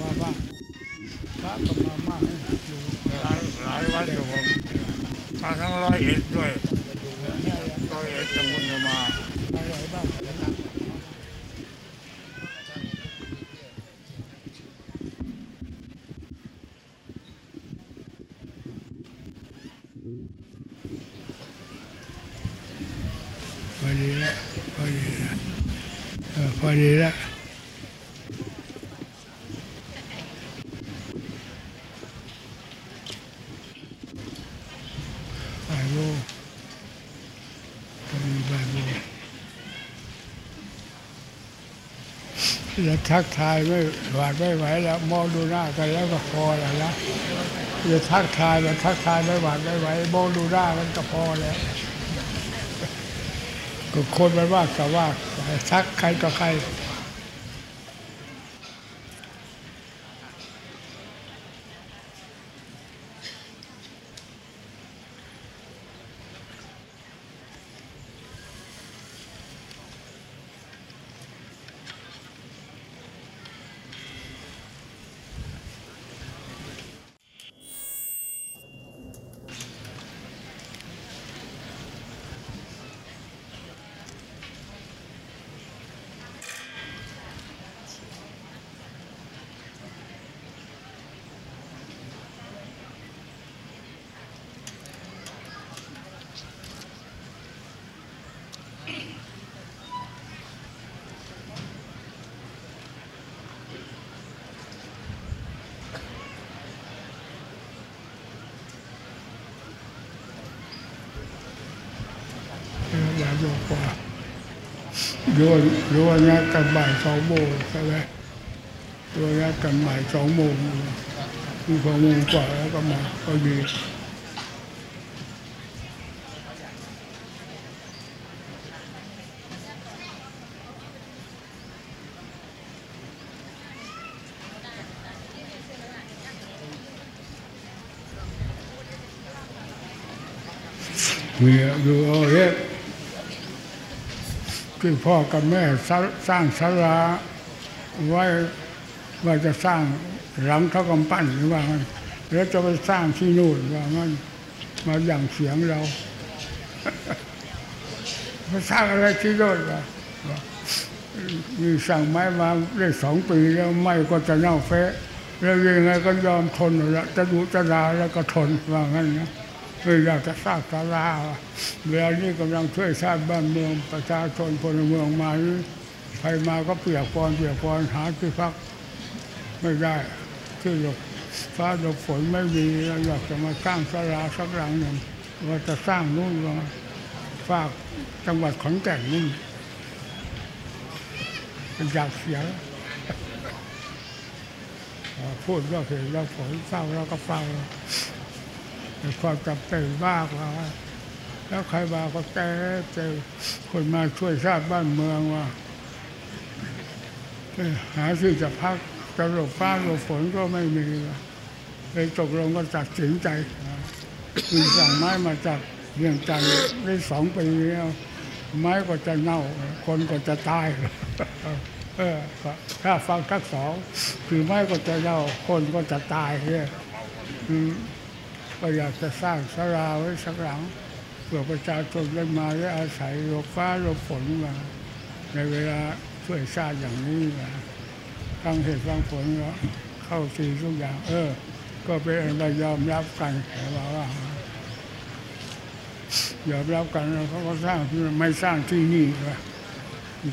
ว่าว่าพระก็มามากอยู่ หลายหลายวัดอยู่ผมมาทั้งร้อยเอ็ดด้วย เนี่ย ร้อยเอ็ดจังหวัดมา อะไรบ้างนะครับ พอดีแล้วพอดีแล้วเออพอดีแล้วบ่ายโมงพอดีบ่ายโมงจะ ทักทายไม่หวาดไม่ไหวแล้วมองดูหน้ากันแล้วก็พอแล้วนะจะทักทายแบบทักทายไม่หวาดไม่ไหวมองดูหน้ากันก็พอแล้วก็คนมันว่าก็ว่าทักใครก็ใคร หลายโมงกว่า โยนโยนนัดกันบ่ายสองโมงใช่ไหมโยนนั ที่พ่อกับแม่สร้างศาลาไว้ว่าจะสร้างหลังเท่ากำปั้นหรือว่างั้นแล้วจะไปสร้างที่นู่นว่างั้นมาอย่างเสียงเราไปสร้างอะไรที่โน่นวะมีสั่งไม้มาได้สองปีแล้วไม้ก็จะเน่าเฟะแล้วยังไงก็ยอมทนแล้วจะดูจะดาแล้วก็ทนว่างั้นนะ อยากจะสร้างศาลาว่ะเวลานี้กำลังช่วยสร้างบ้านเมืองประชาชนพลเมืองมาใครมาก็เปียกปอนเปียกปอนหาที่พักไม่ได้ที่หลบฟ้าหลบฝนไม่มีเราอยากจะมาสร้างศาลาสักหลังหนึ่งว่าจะสร้างนู่นว่าฝากจังหวัดขอนแก่นนู่นอยากเสียพูดว่าเห็นเราฝนเศร้าเราก็เฝ้า ความจำเป็นมากว่า แล้วใครมาก็แก้เจอคนมาช่วยชาติบ้านเมืองว่า หาที่จะพักจะหลบฟ้าหลบฝนก็ไม่มีเลยตกลงก็ตัดสินใจมีสั่งไม้มาจากเรียงจันทร์ได้สองปีแล้วไม้ก็จะเน่า คนก็จะตายเออถ้าฟังทั้งสองคือไม้ก็จะเน่า คนก็จะตายเนี่ย ก็อยากจะสร้างศาลาไว้สักหลังเพื่อประชาชนได้มาได้อาศัยหลบฟ้าหลบฝนมาในเวลาช่วยชาติอย่างนี้นะฟังเหตุฟังผลก็เข้าทีทุกอย่าง เออ ก็เป็นเรยอมรับกันแต่ว่าว่ายอมรับกันแล้วเขาก็สร้างที่ไม่สร้างที่นี่ว่า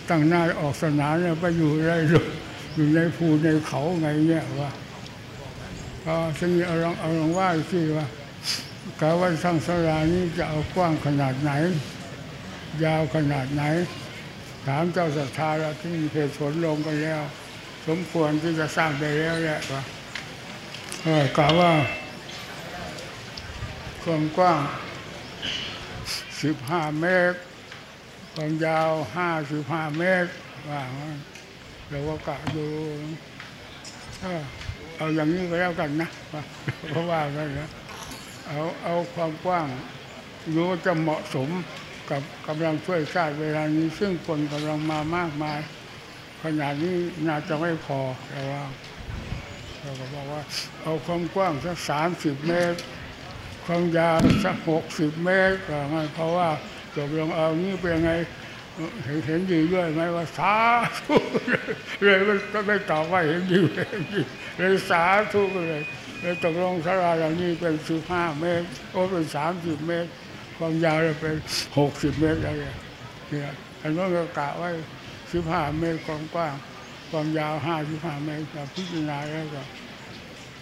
ตั้งหน้าออกสนามเนี่ยไปอยู่ได้อยู่ในภูในเขาไงเนี่ยว่าก็จะมีเอาลองเอาลองว่าสิว่า กาว่าสร้างสลานี้จะเอากว้างขนาดไหน ยาวขนาดไหน ถามเจ้าศรัทธาแล้วที่มีเหตุผลลงกันแล้ว สมควรที่จะสร้างได้แล้วแหละว่าเออกาว่าความกว้างสิบห้าเมตรความยาวห้าสิบห้าเมตรว่าเราก็กะดูเออเอาอย่างนี้ก็แล้วกันนะเพราะว่ากันนะ เอาเอาความกว้างรู้ว่าจะเหมาะสมกับกำลังช่วยชาติเวลานี้ ซึ่งคนกำลังมามากมาย ขนาดนี้น่าจะไม่พอแต่ว่าเราก็บอกว่า เอาความกว้างสักสามสิบเมตร ความยาวสักหกสิบเมตรก็งั้นเพราะว่าตกลงเอานี่เป็นไงเห็นเห็นดีด้วยไหมว่าสาธุเลยก็ไม่ตอบว่าเห็นดีเห็นดีเลยสาธุเลย เลยตกลงสาราเหล่านี้เป็นสิบห้าเมตรโอ้เป็นสามสิบเมตร ความยาวเลยเป็นหกสิบเมตรอะไรเนี่ยอันนั้นก็กะไว้สิบห้าเมตรความกว้าง ความยาวห้าสิบห้าเมตรพิจารณาแล้วก็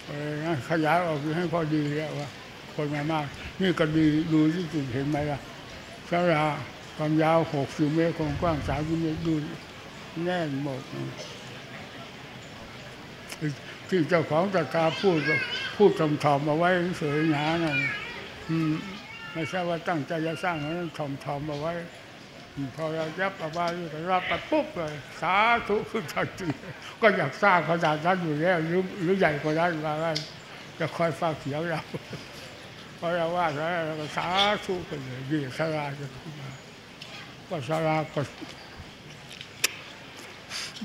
เออขยายออกให้พอดีแล้วว่าคนมามาก นี่ก็ดีดูที่จุดเห็นไหมล่ะสาราความยาวหกสิบเมตรความกว้างสามสิบเมตรดูแน่นหมด ที่เจ้าของตะกาพูดพูดทำทอมๆเอาไว้เฉยหนาน่ะไม่ใช่ว่าตั้งใจจะสร้างนั้นทอมทอมๆเอาไว้ พอเรายับเอาไว้ก็รับไปปุ๊บเลยสาธุขึ้นทันทีก็อยากสร้างขนาดนั้นอยู่แล้วหรือหรือใหญ่กว่านั้นว่างั้นจะคอยฟังเสียงเราพอเราว่าแล้วเราก็สาธุไปเลยดีสาราจะขึ้นมาก็สาราก็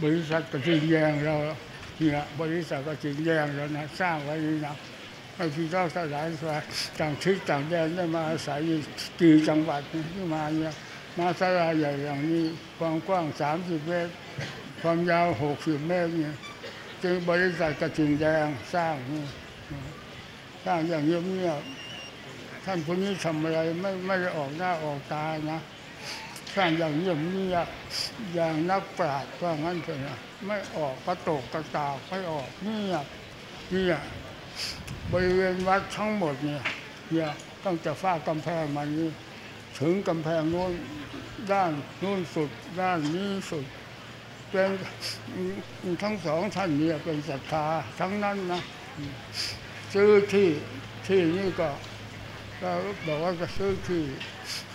บริษัทก็จริงแยงเรา เนี่ยบริษัทก็จริงแยงเรานะสร้างไว้นี่นะให้พี่น้องทั้งหลายต่างทิศต่างแดนได้มาอาศัยอยู่กี่จังหวัดที่มาเนี่ยมาสาราใหญ่อย่างนี้ความกว้างสามสิบเมตร ความยาวหกสิบเมตรเนี่ยจึงบริษัทกระจิงแดงสร้างนี่สร้างอย่างเงียบๆท่านคนนี้ทำอะไรไม่ไม่ได้ออกหน้าออกตานะ สร้างอย่างเงียบเงียบอย่างนักปราชญ์ว่างั้นเถอะนะไม่ออกกระโตกกระตากไม่ออกเงียบเนี่ยบริเวณวัดทั้งหมดเนี่ยเนี่ยตั้งแต่ฝ้ากำแพงมานี้ ถึงกำแพงโน้นด้านโน้นสุด ด้านนี้สุด เป็นทั้งสองท่านเนี่ยเป็นศรัทธาทั้งนั้นนะซื้อที่ที่นี่ก็ เราบอกว่าจะซื้อที่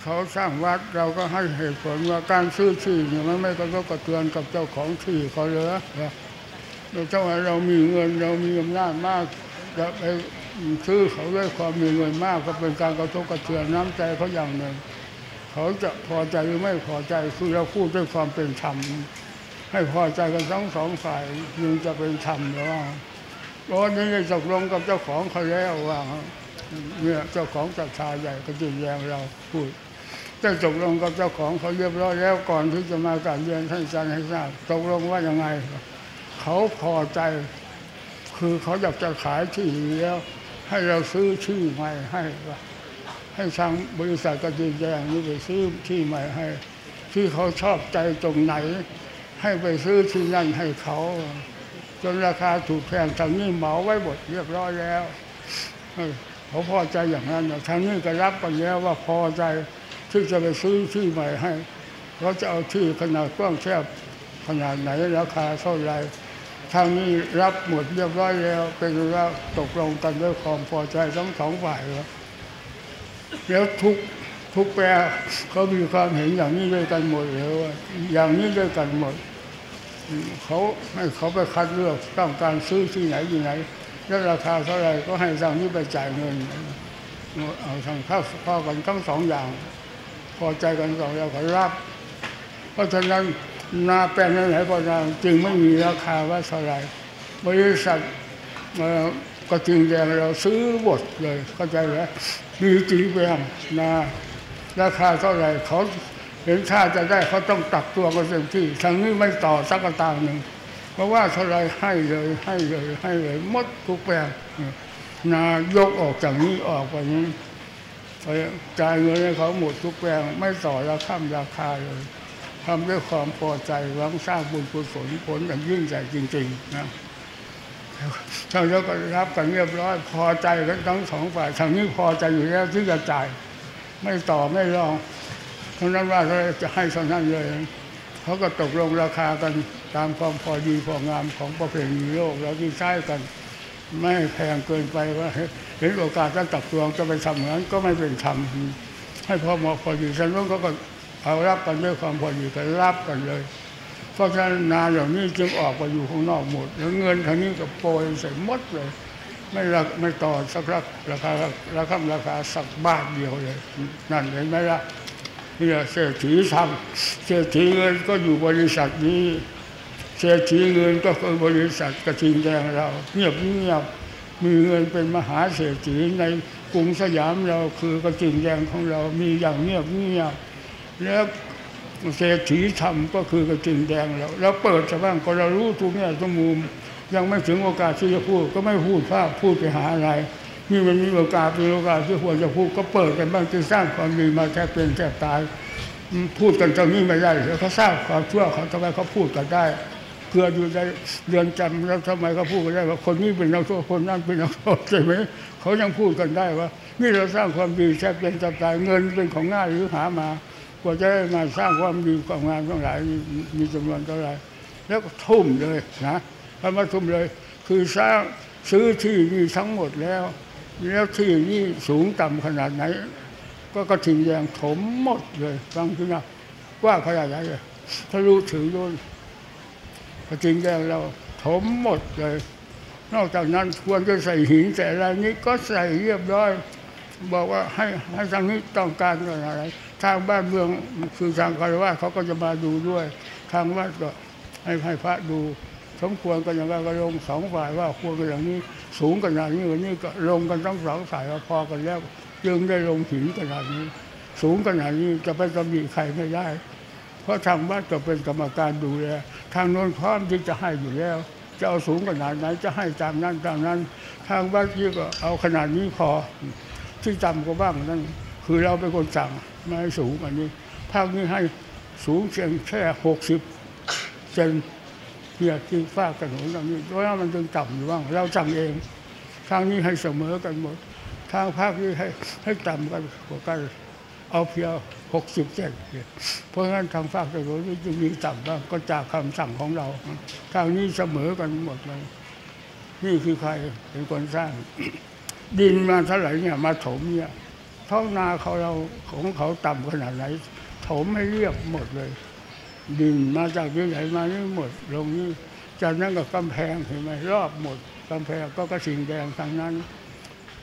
เขาสร้างวัดเราก็ให้เหตุผลว่าการซื้อที่เนี่ยมันไม่กระทบกระเทือนกับเจ้าของที่เขาเลยนะเราเจ้าว่าเรามีเงินเรามีอำนาจมากจะไปซื้อเขาด้วยความมีเงินมากก็เป็นการกระทบกระเทือนน้ำใจเขาอย่างหนึ่งเขาจะพอใจหรือไม่พอใจคือเราพูดด้วยความเป็นธรรมให้พอใจกันทั้งสองฝ่ายยึงจะเป็นธรรมหรือว่าตอนนี้ได้ตกลงกับเจ้าของเขาแล้วว่า เนี่ยเจ้าของจัดชาใหญ่ก็จึงแยงเราพูดได้ตกลงกับเจ้าของเขาเรียบร้อยแล้วก่อนที่จะมาการเรียนท่านอาจารย์ให้ทราบตกลงว่ายังไง เขาพอใจ คือเขาอยากจะขายที่แล้ว ให้เราซื้อที่ใหม่ให้ให้ทางบริษัทก็จึงแยงนี่ไปซื้อที่ใหม่ให้ ที่เขาชอบใจตรงไหน ให้ไปซื้อที่นั่นให้เขา จนราคาถูกแพงทางนี้เหมาไว้หมดเรียบร้อยแล้ว เขาพอใจอย่างนั้นทางนี้ก็รับกันแล้วว่าพอใจที่จะไปซื้อที่ใหม่ให้เขาจะเอาที่ขนาดกว้างแคบขนาดไหนราคาเท่าไรทางนี้รับหมดเรียบร้อยแล้ว เป็นว่าตกลงกันด้วยความพอใจทั้งสองฝ่ายแล้วแล้วทุกทุกแปรเขามีความเห็นอย่างนี้ด้วยกันหมดเลยว่าอย่างนี้ด้วยกันหมดเขาให้เขาไปคัดเลือกต้องการซื้อที่ไหนที่ไหน แล้วราคาเท่าไรก็ให้ทางนี้ไปจ่ายเงินเอาทางข้าเข้ากันทั้งสองอย่าง พอใจกันสองอย่างก็รับ เพราะฉะนั้นนาแปลงไหนก็ตามจึงไม่มีราคาว่าเท่าไรบริษัทก็จึงแดงเราซื้อหมดเลยเข้าใจไหมมีจีแปลงนาราคาเท่าไรเขาเห็นค่าจะได้เขาต้องตักตัวกันเต็มที่ทางนี้ไม่ต่อสักตางหนึ่ง เพราะว่าเท่าไรให้เลยให้เลยให้เลยหมดทุกแปลนายกออกจากนี้ออกไปนี้ไปจ่ายเงินให้เขาหมดทุกแปลงไม่ต่อราคาราคาเลยทำด้วยความพอใจหวังสร้างบุญกุศลผลอย่างยิ่งใหญ่จริง ๆ นะทางนี้ก็รับกันเรียบร้อยพอใจกันทั้งสองฝ่ายทางนี้พอใจอยู่แล้วที่จะจ่าย ไม่ต่อไม่รองเพราะนั้นว่าเขาจะให้เท่านั้นเลย เขาก็ตกลงราคากันตามความพอดีพองามของประเพณีโลกแล้วที่ใช้กัน ไม่แพงเกินไปว่าเห็นโอกาสจะตักตวงจะไปทำอย่างนั้นก็ไม่เป็นธรรมให้พอเหมาะพอดีฉะนั้นเขาก็เอารับกันด้วยความพอดีกันรับกันเลย เพราะฉะนั้นนาเหล่านี้จึงออกไปอยู่ข้างนอกหมด แล้วเงินทางนี้ก็โปรยใส่หมดเลย ไม่รักไม่ต่อสักรักราคาราคาราคาสักบาทเดียวเลย นั่นเห็นไหมล่ะ นี่เศรษฐีทำเศรษฐีเงินก็อยู่บริษัทนี้ศรษฐีเงินก็คือบริษัทกระทิงแดงเราเงียบเงียบมีเงินเป็นมหาเศรษฐีในกรุงสยามเราคือกระทิงแดงของเรามีอย่างเงียบเงียบแล้วเศรษฐีทำก็คือกระทิงแดงเราแล้วเปิดจะบ้างก็เรารู้ทุกแง่ทุกมุมยังไม่ถึงโอกาสที่จะพูดก็ไม่พูดภาพพูดไปหาอะไร นี่มันมีโอกาสเป็นโอกาสที่ควรจะพูดก็เปิดกันบ้างที่สร้างความดีมาแทบเป็นแทบตาย พูดกันตรงนี้ไม่ได้แล้วเขาสร้างความชั่วเขาทำไมเขาพูดกันได้เพื่ออยู่ในเรือนจำแล้วทำไมเขาพูดกันได้ว่าคนนี้เป็นนักโทษคนนั้นเป็นนักโทษใช่ไหมเขายังพูดกันได้ว่า นี่เราสร้างความดีแทบเป็นแทบตายเงินเป็นของง่ายหรือหามากว่าจะได้มาสร้างความดีความงานทั้งหลายมีจำนวนเท่าไหร่แล้วก็ทุ่มเลยนะคำว่าทุ่มเลย คือสร้างซื้อที่นี่ทั้งหมดแล้ว แล้วที่นี่สูงต่ำขนาดไหน ก็กระถิ่นแดงถมหมดเลยฟังที่นะกว่าขนาดไหนเลยทะลุถึงโน่นกระถิ่นแดงเราถมหมดเลย นอกจากนั้นควรจะใส่หินใส่อะไรนี้ก็ใส่เรียบร้อย บอกว่าให้ให้ทางนี้ต้องการอะไร ทางบ้านเมืองคือทางคารวะเขาก็จะมาดูด้วย ทางวัดก็ให้ให้พระดู สมควรกันอย่างไรก็ลงสองฝ่ายว่าควรกันอย่างนี้ สูงขนาดนี้วันนี้ก็ลงกันทั้งสองฝ่ายพอกันแล้วจึงได้ลงหินขนาดนี้ สูงขนาดนี้จะไปตำหนิใครไม่ได้ เพราะทางวัดก็เป็นกรรมการดูแลทางโน้นพร้อมที่จะให้อยู่แล้ว จะเอาสูงขนาดไหนจะให้ตามนั้นตามนั้น ทางวัดนี่ก็เอาขนาดนี้พอที่ต่ำก็บ้างนั่นคือเราเป็นคนสั่งไม่ให้สูงกว่านี้ภาคนี้ให้สูงเพียงแค่หกสิบเซน เนี่ยที่ฝ้ากถนนตรงนี้เพราะว่ามันจึงต่ำอยู่บ้าง เราสั่งเองทางนี้ให้เสมอกันหมด ทางภาคนี้ให้ให้ต่ำกันกว่ากันเอาเพียงหกสิบเซนเนี่ยเพราะงั้นทางภาคถนนนี้จึงมีต่ำบ้างก็จากคำสั่งของเรา ทางนี้เสมอกันหมดเลยนี่คือใครเป็นคนสร้าง ดินมาเท่าไหร่เนี่ยมาถมเนี่ยท้องนาเขาเราของเขาต่ำขนาดไหน ถมให้เรียบหมดเลย ดินมาจากที่ไหนมานี่หมด ลงนี่จากนั้นก็กำแพงเห็นไหมรอบหมดกำแพงก็กระสิงแดงทางนั้น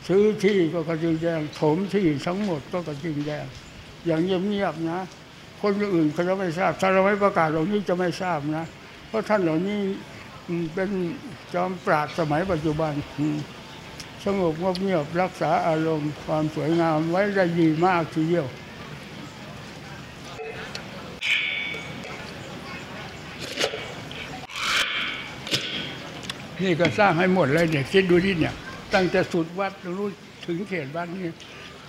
ซื้อที่ก็กระจิงแดงถมที่ทั้งหมดก็กระจิงแดง อย่างเงียบๆนะ คนอื่นเขาจะไม่ทราบถ้าเราไม่ประกาศเหล่านี้จะไม่ทราบนะ เพราะท่านเหล่านี้เป็นจอมปราดสมัยปัจจุบันอืมสงบเงียบรักษาอารมณ์ความสวยงามไว้ได้ดีมากทีเดียว นี่ก็สร้างให้หมดเลยเนี่ยคิดดูที่เนี่ย ตั้งแต่สุดวัดรู้ถึงเขตวัดนี่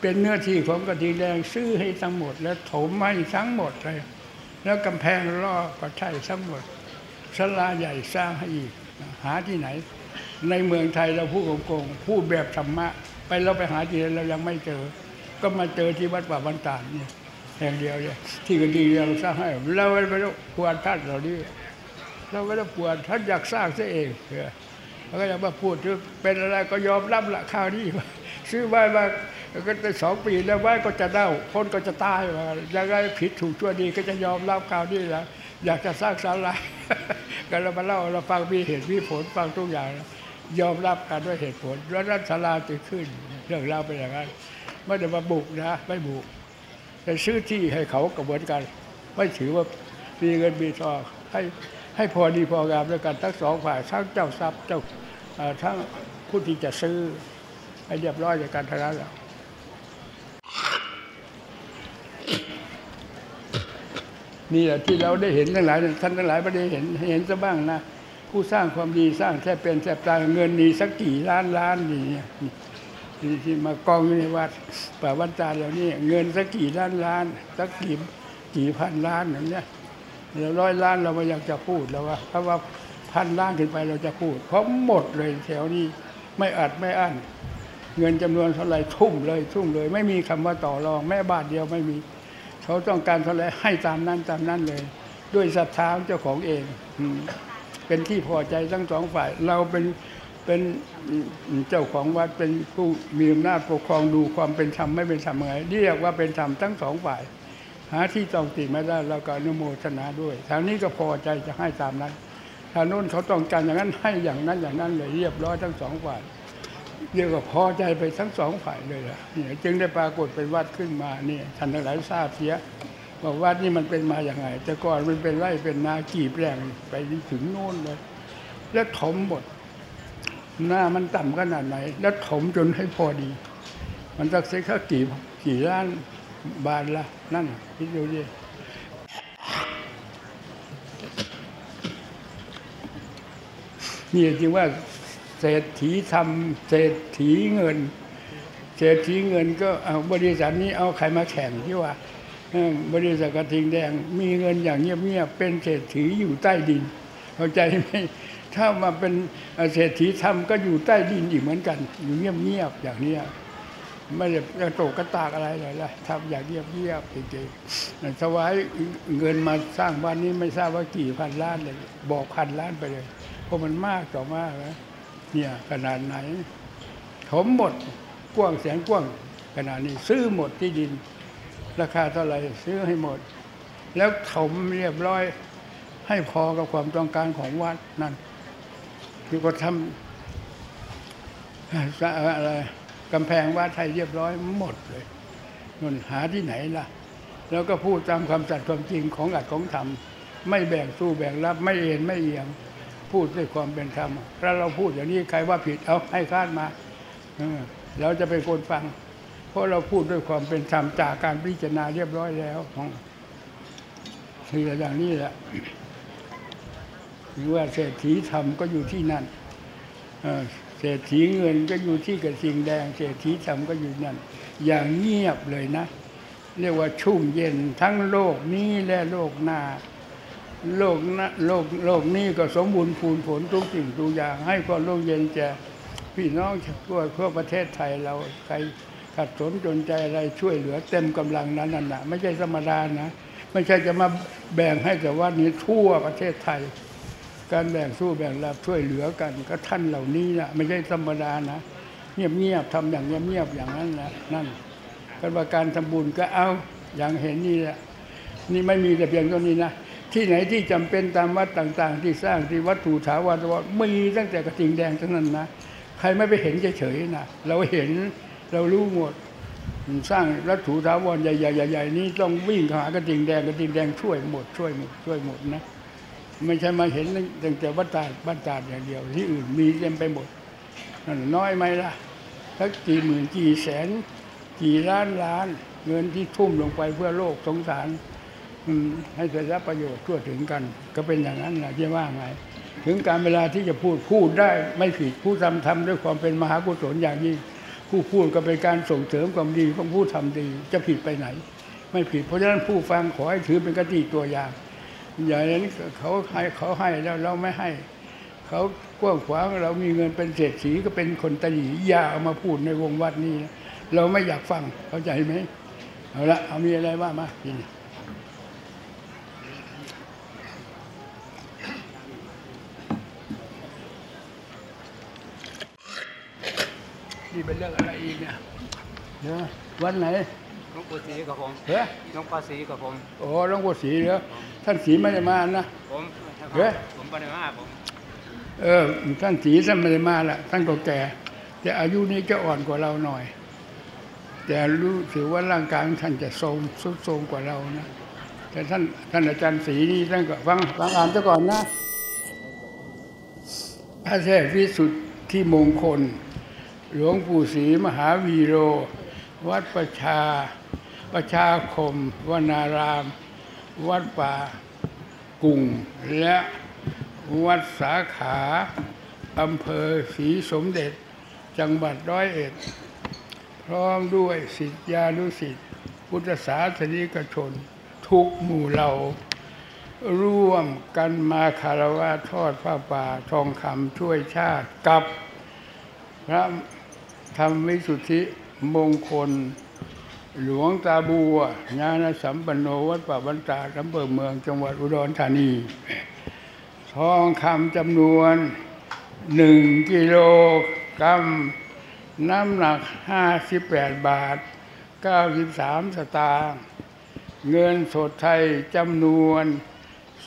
เป็นเนื้อที่ของกระทิงแดงซื้อให้ทั้งหมด แล้วถมให้ทั้งหมดเลย แล้วกำแพงรอบก็ใช่ทั้งหมดศาลาใหญ่สร้างให้อีกหาที่ไหน ในเมืองไทยเราพูดโกงพูดแบบธรรมะ ไปเราไปหาที่ไหนเรายังไม่เจอ ก็มาเจอที่วัดป่าบันตาดเนี่ยแห่งเดียวเนี่ยที่กระดีเราสร้างให้เราไม่ต้องกวนท่านเหล่านี้เราไม่ต้องกวนท่านอยากสร้างซะเอง เออแล้วก็อยากมาพูดถึงเป็นอะไรก็ยอมรับละข่าวนี้ว่าซื้อไว้มาก็ได้สองปีแล้วไว้ก็จะเน่าคนก็จะตายว่ายังไงผิดถูกชั่วดีก็จะยอมรับข่าวนี้แล้วอยากจะสร้างศาลาก็เรามาเล่าเราฟังมีเหตุมีผลฟังทุกอย่าง ยอมรับกันด้วยเหตุผลแล้วนั้นศาลาจะขึ้น เรื่องราวเป็นอย่างนั้นไม่ได้มาบุกนะไม่บุกแต่ซื้อที่ให้เขากระบวนกัน ไม่ถือว่ามีเงินมีทองให้ให้พอดีพองามด้วยกันทั้งสองฝ่ายทั้งเจ้าทรัพย์เจ้า ทั้งผู้ที่จะซื้อให้เรียบร้อยในกการทั้งนั้นแหละนี่แหละที่เราได้เห็นทั้งหลายท่านทั้งหลายไม่ได้เห็นเห็นซะบ้างนะผู้สร้างความดีสร้างแทบเป็นแทบตายเงินนี่สักกี่ล้านล้านนี่นี่ที่มากองอยู่ในวัดป่าวันตาเหล่านี้เงินสักกี่ล้านล้าน สักกี่กี่พันล้านอย่างเนี้ยเราร้อยล้านเราไม่อยากจะพูดแล้วว่าถ้าว่า พันล้านขึ้นไปเราจะพูด เพราะหมดเลยแถวนี้ไม่อัดไม่อั้นเงินจำนวนเท่าไหร่ทุ่มเลยทุ่มเลย ไม่มีคำว่าต่อรองแม่บาทเดียวไม่มี เขาต้องการเท่าไหร่ให้ตามนั้นตามนั้นเลย ด้วยศรัทธาของเจ้าของเองเป็นที่พอใจทั้งสองฝ่าย เราเป็นเป็นเจ้าของวัดเป็นผู้มีอำนาจปกครองดูความเป็นธรรมไม่เป็นธรรมไงเรียกว่าเป็นธรรมทั้งสองฝ่าย หาที่ต้องติไม่ได้เราก็อนุโมทนาด้วยทางนี้ก็พอใจจะให้ตามนั้น ทางโน้นเขาต้องการอย่างนั้นให้อย่างนั้นอย่างนั้นเลยเรียบร้อยทั้งสองฝ่ายเรียกว่าพอใจไปทั้งสองฝ่ายเลยล่ะเนี่ยจึงได้ปรากฏเป็นวัดขึ้นมาเนี่ยท่านทั้งหลายทราบเสียว่าวัดนี่มันเป็นมาอย่างไง แต่ก่อนมันเป็นไร่เป็นนากี่แปลงไปถึงโน่นเลย แล้วถมหมดหน้ามันต่ำขนาดไหน แล้วถมจนให้พอดี มันต้องเสียค่ากี่กี่ล้านบาทละนั่นคิดดูดิ นี่จริงว่าเศรษฐีทำเศรษฐีเงิน เศรษฐีเงินก็เอาบริษัทนี้เอาใครมาแข่งที่ว่าบริษัทกระทิงแดงมีเงินอย่างเงียบๆเป็นเศรษฐีอยู่ใต้ดิน เข้าใจไหมถ้ามาเป็นเศรษฐีทำก็อยู่ใต้ดินอีกเหมือนกัน อยู่เงียบๆอย่างเนี้ยไม่ได้กระโตกกระตากอะไรเลยล่ะทำอย่างเงียบๆจริงๆถวายเงินมาสร้างบ้านนี้ไม่ทราบว่ากี่พันล้านเลย บอกพันล้านไปเลย เพราะมันมากต่อมากนะเนี่ยขนาดไหนผมหมดกว้างแสนกว้างขนาดนี้ซื้อหมดที่ดิน ราคาเท่าไหร่ซื้อให้หมด แล้วถมเรียบร้อยให้พอกับความต้องการของวัดนั่นคือก็ทำอะไรกำแพงวัดไทยเรียบร้อยหมดเลยนนหาที่ไหนล่ะ แล้วก็พูดตามความสัตย์ความจริงของอัดของธรรม ไม่แบ่งสู้แบ่งรับ ไม่เอ็นไม่เอียง พูดด้วยความเป็นธรรมถ้าเราพูดอย่างนี้ใครว่าผิดเอาให้คาดมาเราจะเป็นคนฟัง เพราะเราพูดด้วยความเป็นธรรมจากการพิจารณาเรียบร้อยแล้วของคืออย่างนี้แหละหรือว่าเศรษฐีธรรมก็อยู่ที่นั่นเออเศรษฐีเงินก็อยู่ที่กระสิงแดง เศรษฐีธรรมก็อยู่นั่น อย่างเงียบเลยนะ เรียกว่าชุ่มเย็นทั้งโลกนี้และโลกหน้า โลกนะโลกโลกนี้ก็สมบูรณ์พูนผลทุกสิ่งทุกอย่างให้ความร่มเย็นแก่พี่น้องทั่วทั่วประเทศไทยเราใครขัดสนจนใจอะไรช่วยเหลือเต็มกำลังนั้นน่ะนะไม่ใช่ธรรมดานะไม่ใช่จะมาแบ่งให้แต่ว่านี้ทั่วประเทศไทย การแบ่งสู้แบ่งรับช่วยเหลือกัน ก็ท่านเหล่านี้นะไม่ใช่ธรรมดานะ เงียบๆทำอย่างเงียบๆอย่างนั้นนะนั่นกันว่าการทำบุญก็เอาอย่างเห็นนี่แหละนี่ไม่มีแต่เพียงเท่านี้นะ ที่ไหนที่จำเป็นตามวัดต่างๆ ที่สร้างที่วัตถุถาวรวัดมีตั้งแต่กระทิงแดงทั้งนั้นนะใครไม่ไปเห็นเฉยๆนะเราเห็นเรารู้หมดสร้างวัตถุถาวรใหญ่ๆๆนี้ต้องวิ่งหากระทิงแดงกระทิงแดงช่วยหมดช่วยหมดช่วยหมดนะไม่ใช่มาเห็นตั้งแต่วัดตาดบ้านตาดอย่างเดียว ที่อื่นมีเต็มไปหมดนั่นน้อยไหมล่ะสักกี่หมื่นกี่แสน กี่ล้านล้าน เงินที่ทุ่มลงไปเพื่อโลกสงสาร ให้ได้รับประโยชน์ทั่วถึงกัน ก็เป็นอย่างนั้นนะจะว่าไงถึงการเวลาที่จะพูดพูดได้ไม่ผิดผู้ทำทำด้วยความเป็นมหากุศลอย่างยิ่งผู้พูดก็เป็นการส่งเสริมความดีของผู้ทำดีจะผิดไปไหน ไม่ผิดเพราะฉะนั้นผู้ฟังขอให้ถือเป็นกติตัวอย่าง อย่างนั้นเขาให้เขาให้แล้วเราไม่ให้ เขากว้างขวางเรามีเงินเป็นเศรษฐีก็เป็นคนตนีอย่าเอามาพูดในวงวัดนี้ เราไม่อยากฟังเข้าใจไหมเอาละเอามีอะไรว่ามาทีนี้ นี่เป็นเรื่องอะไรอีกเนี่ยเดี๋ยววันไหนหลวงปู่ศรีกับผมเฮ้ยหลวงพ่อศรีกับผมโอ้หลวงปู่ศรีเหรอท่านศรีไม่ได้มานะผมเฮ้ยผมปฏิมาผมเออท่านศรีท่านไม่ได้มาละท่านก็แก่แต่อายุนี้จะอ่อนกว่าเราหน่อย แต่รู้ถือว่าร่างกายของท่านจะทรงสุดทรงกว่าเรานะแต่ท่านท่านอาจารย์ศรีนี่ท่านก็ฟังฟังอ่านซะก่อนนะพระเทพวิสุทธิมงคล หลวงปู่ศรีมหาวีโร วัดประชา ประชาคม วนาราม วัดป่ากุ่ง และวัดสาขาอำเภอศรีสมเด็จ จังหวัดร้อยเอ็ด พร้อมด้วยศิษยานุศิษย์พุทธศาสนิกชน ทุกหมู่เหล่า ร่วมกันมาคารวะทอดผ้าป่าทองคำช่วยชาติกับพระ ธรรมวิสุทธิมงคล หลวงตาบัวญาณสัมปันโนวัดป่าบรรดาอำเภอเมืองจังหวัดอุดรธานี ทองคำจำนวนหนึ่งกิโลกรัมน้ำหนัก 58 บาท 93 สตางค์เงินสดไทยจำนวน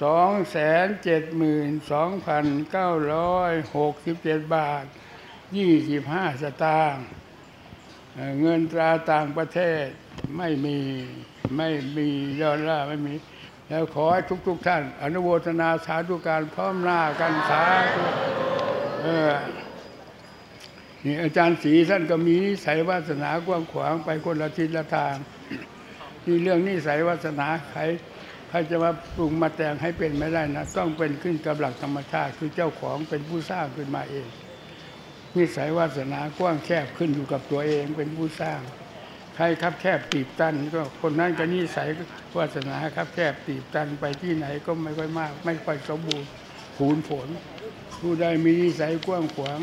272,967 บาท 25 สตางค์เงินตราต่างประเทศไม่มีไม่มีดอลลาร์ไม่มี แล้วขอให้ทุกๆท่าน อนุโมทนาสาธุการพร้อมหน้ากันสาธุเออนี่อาจารย์ศรีท่านก็มีนิสัยวาสนากว้างขวางไปคนละทิศละทางนี่เรื่องนิสัยวาสนาใครใครจะมาปรุงมาแต่งให้เป็นไม่ได้นะ ต้องเป็นขึ้นกับหลักธรรมชาติคือเจ้าของเป็นผู้สร้างขึ้นมาเอง นิสัยวาสนากว้างแคบขึ้นอยู่กับตัวเองเป็นผู้สร้าง ใครครับแคบตีบตัน ก็คนนั้นก็นิสัยวาสนาครับแคบตีบตันไปที่ไหนก็ไม่ค่อยมาก ไม่ค่อยสมบูรณ์ผูนผล ผู้ใดมีนิสัยกว้างขวาง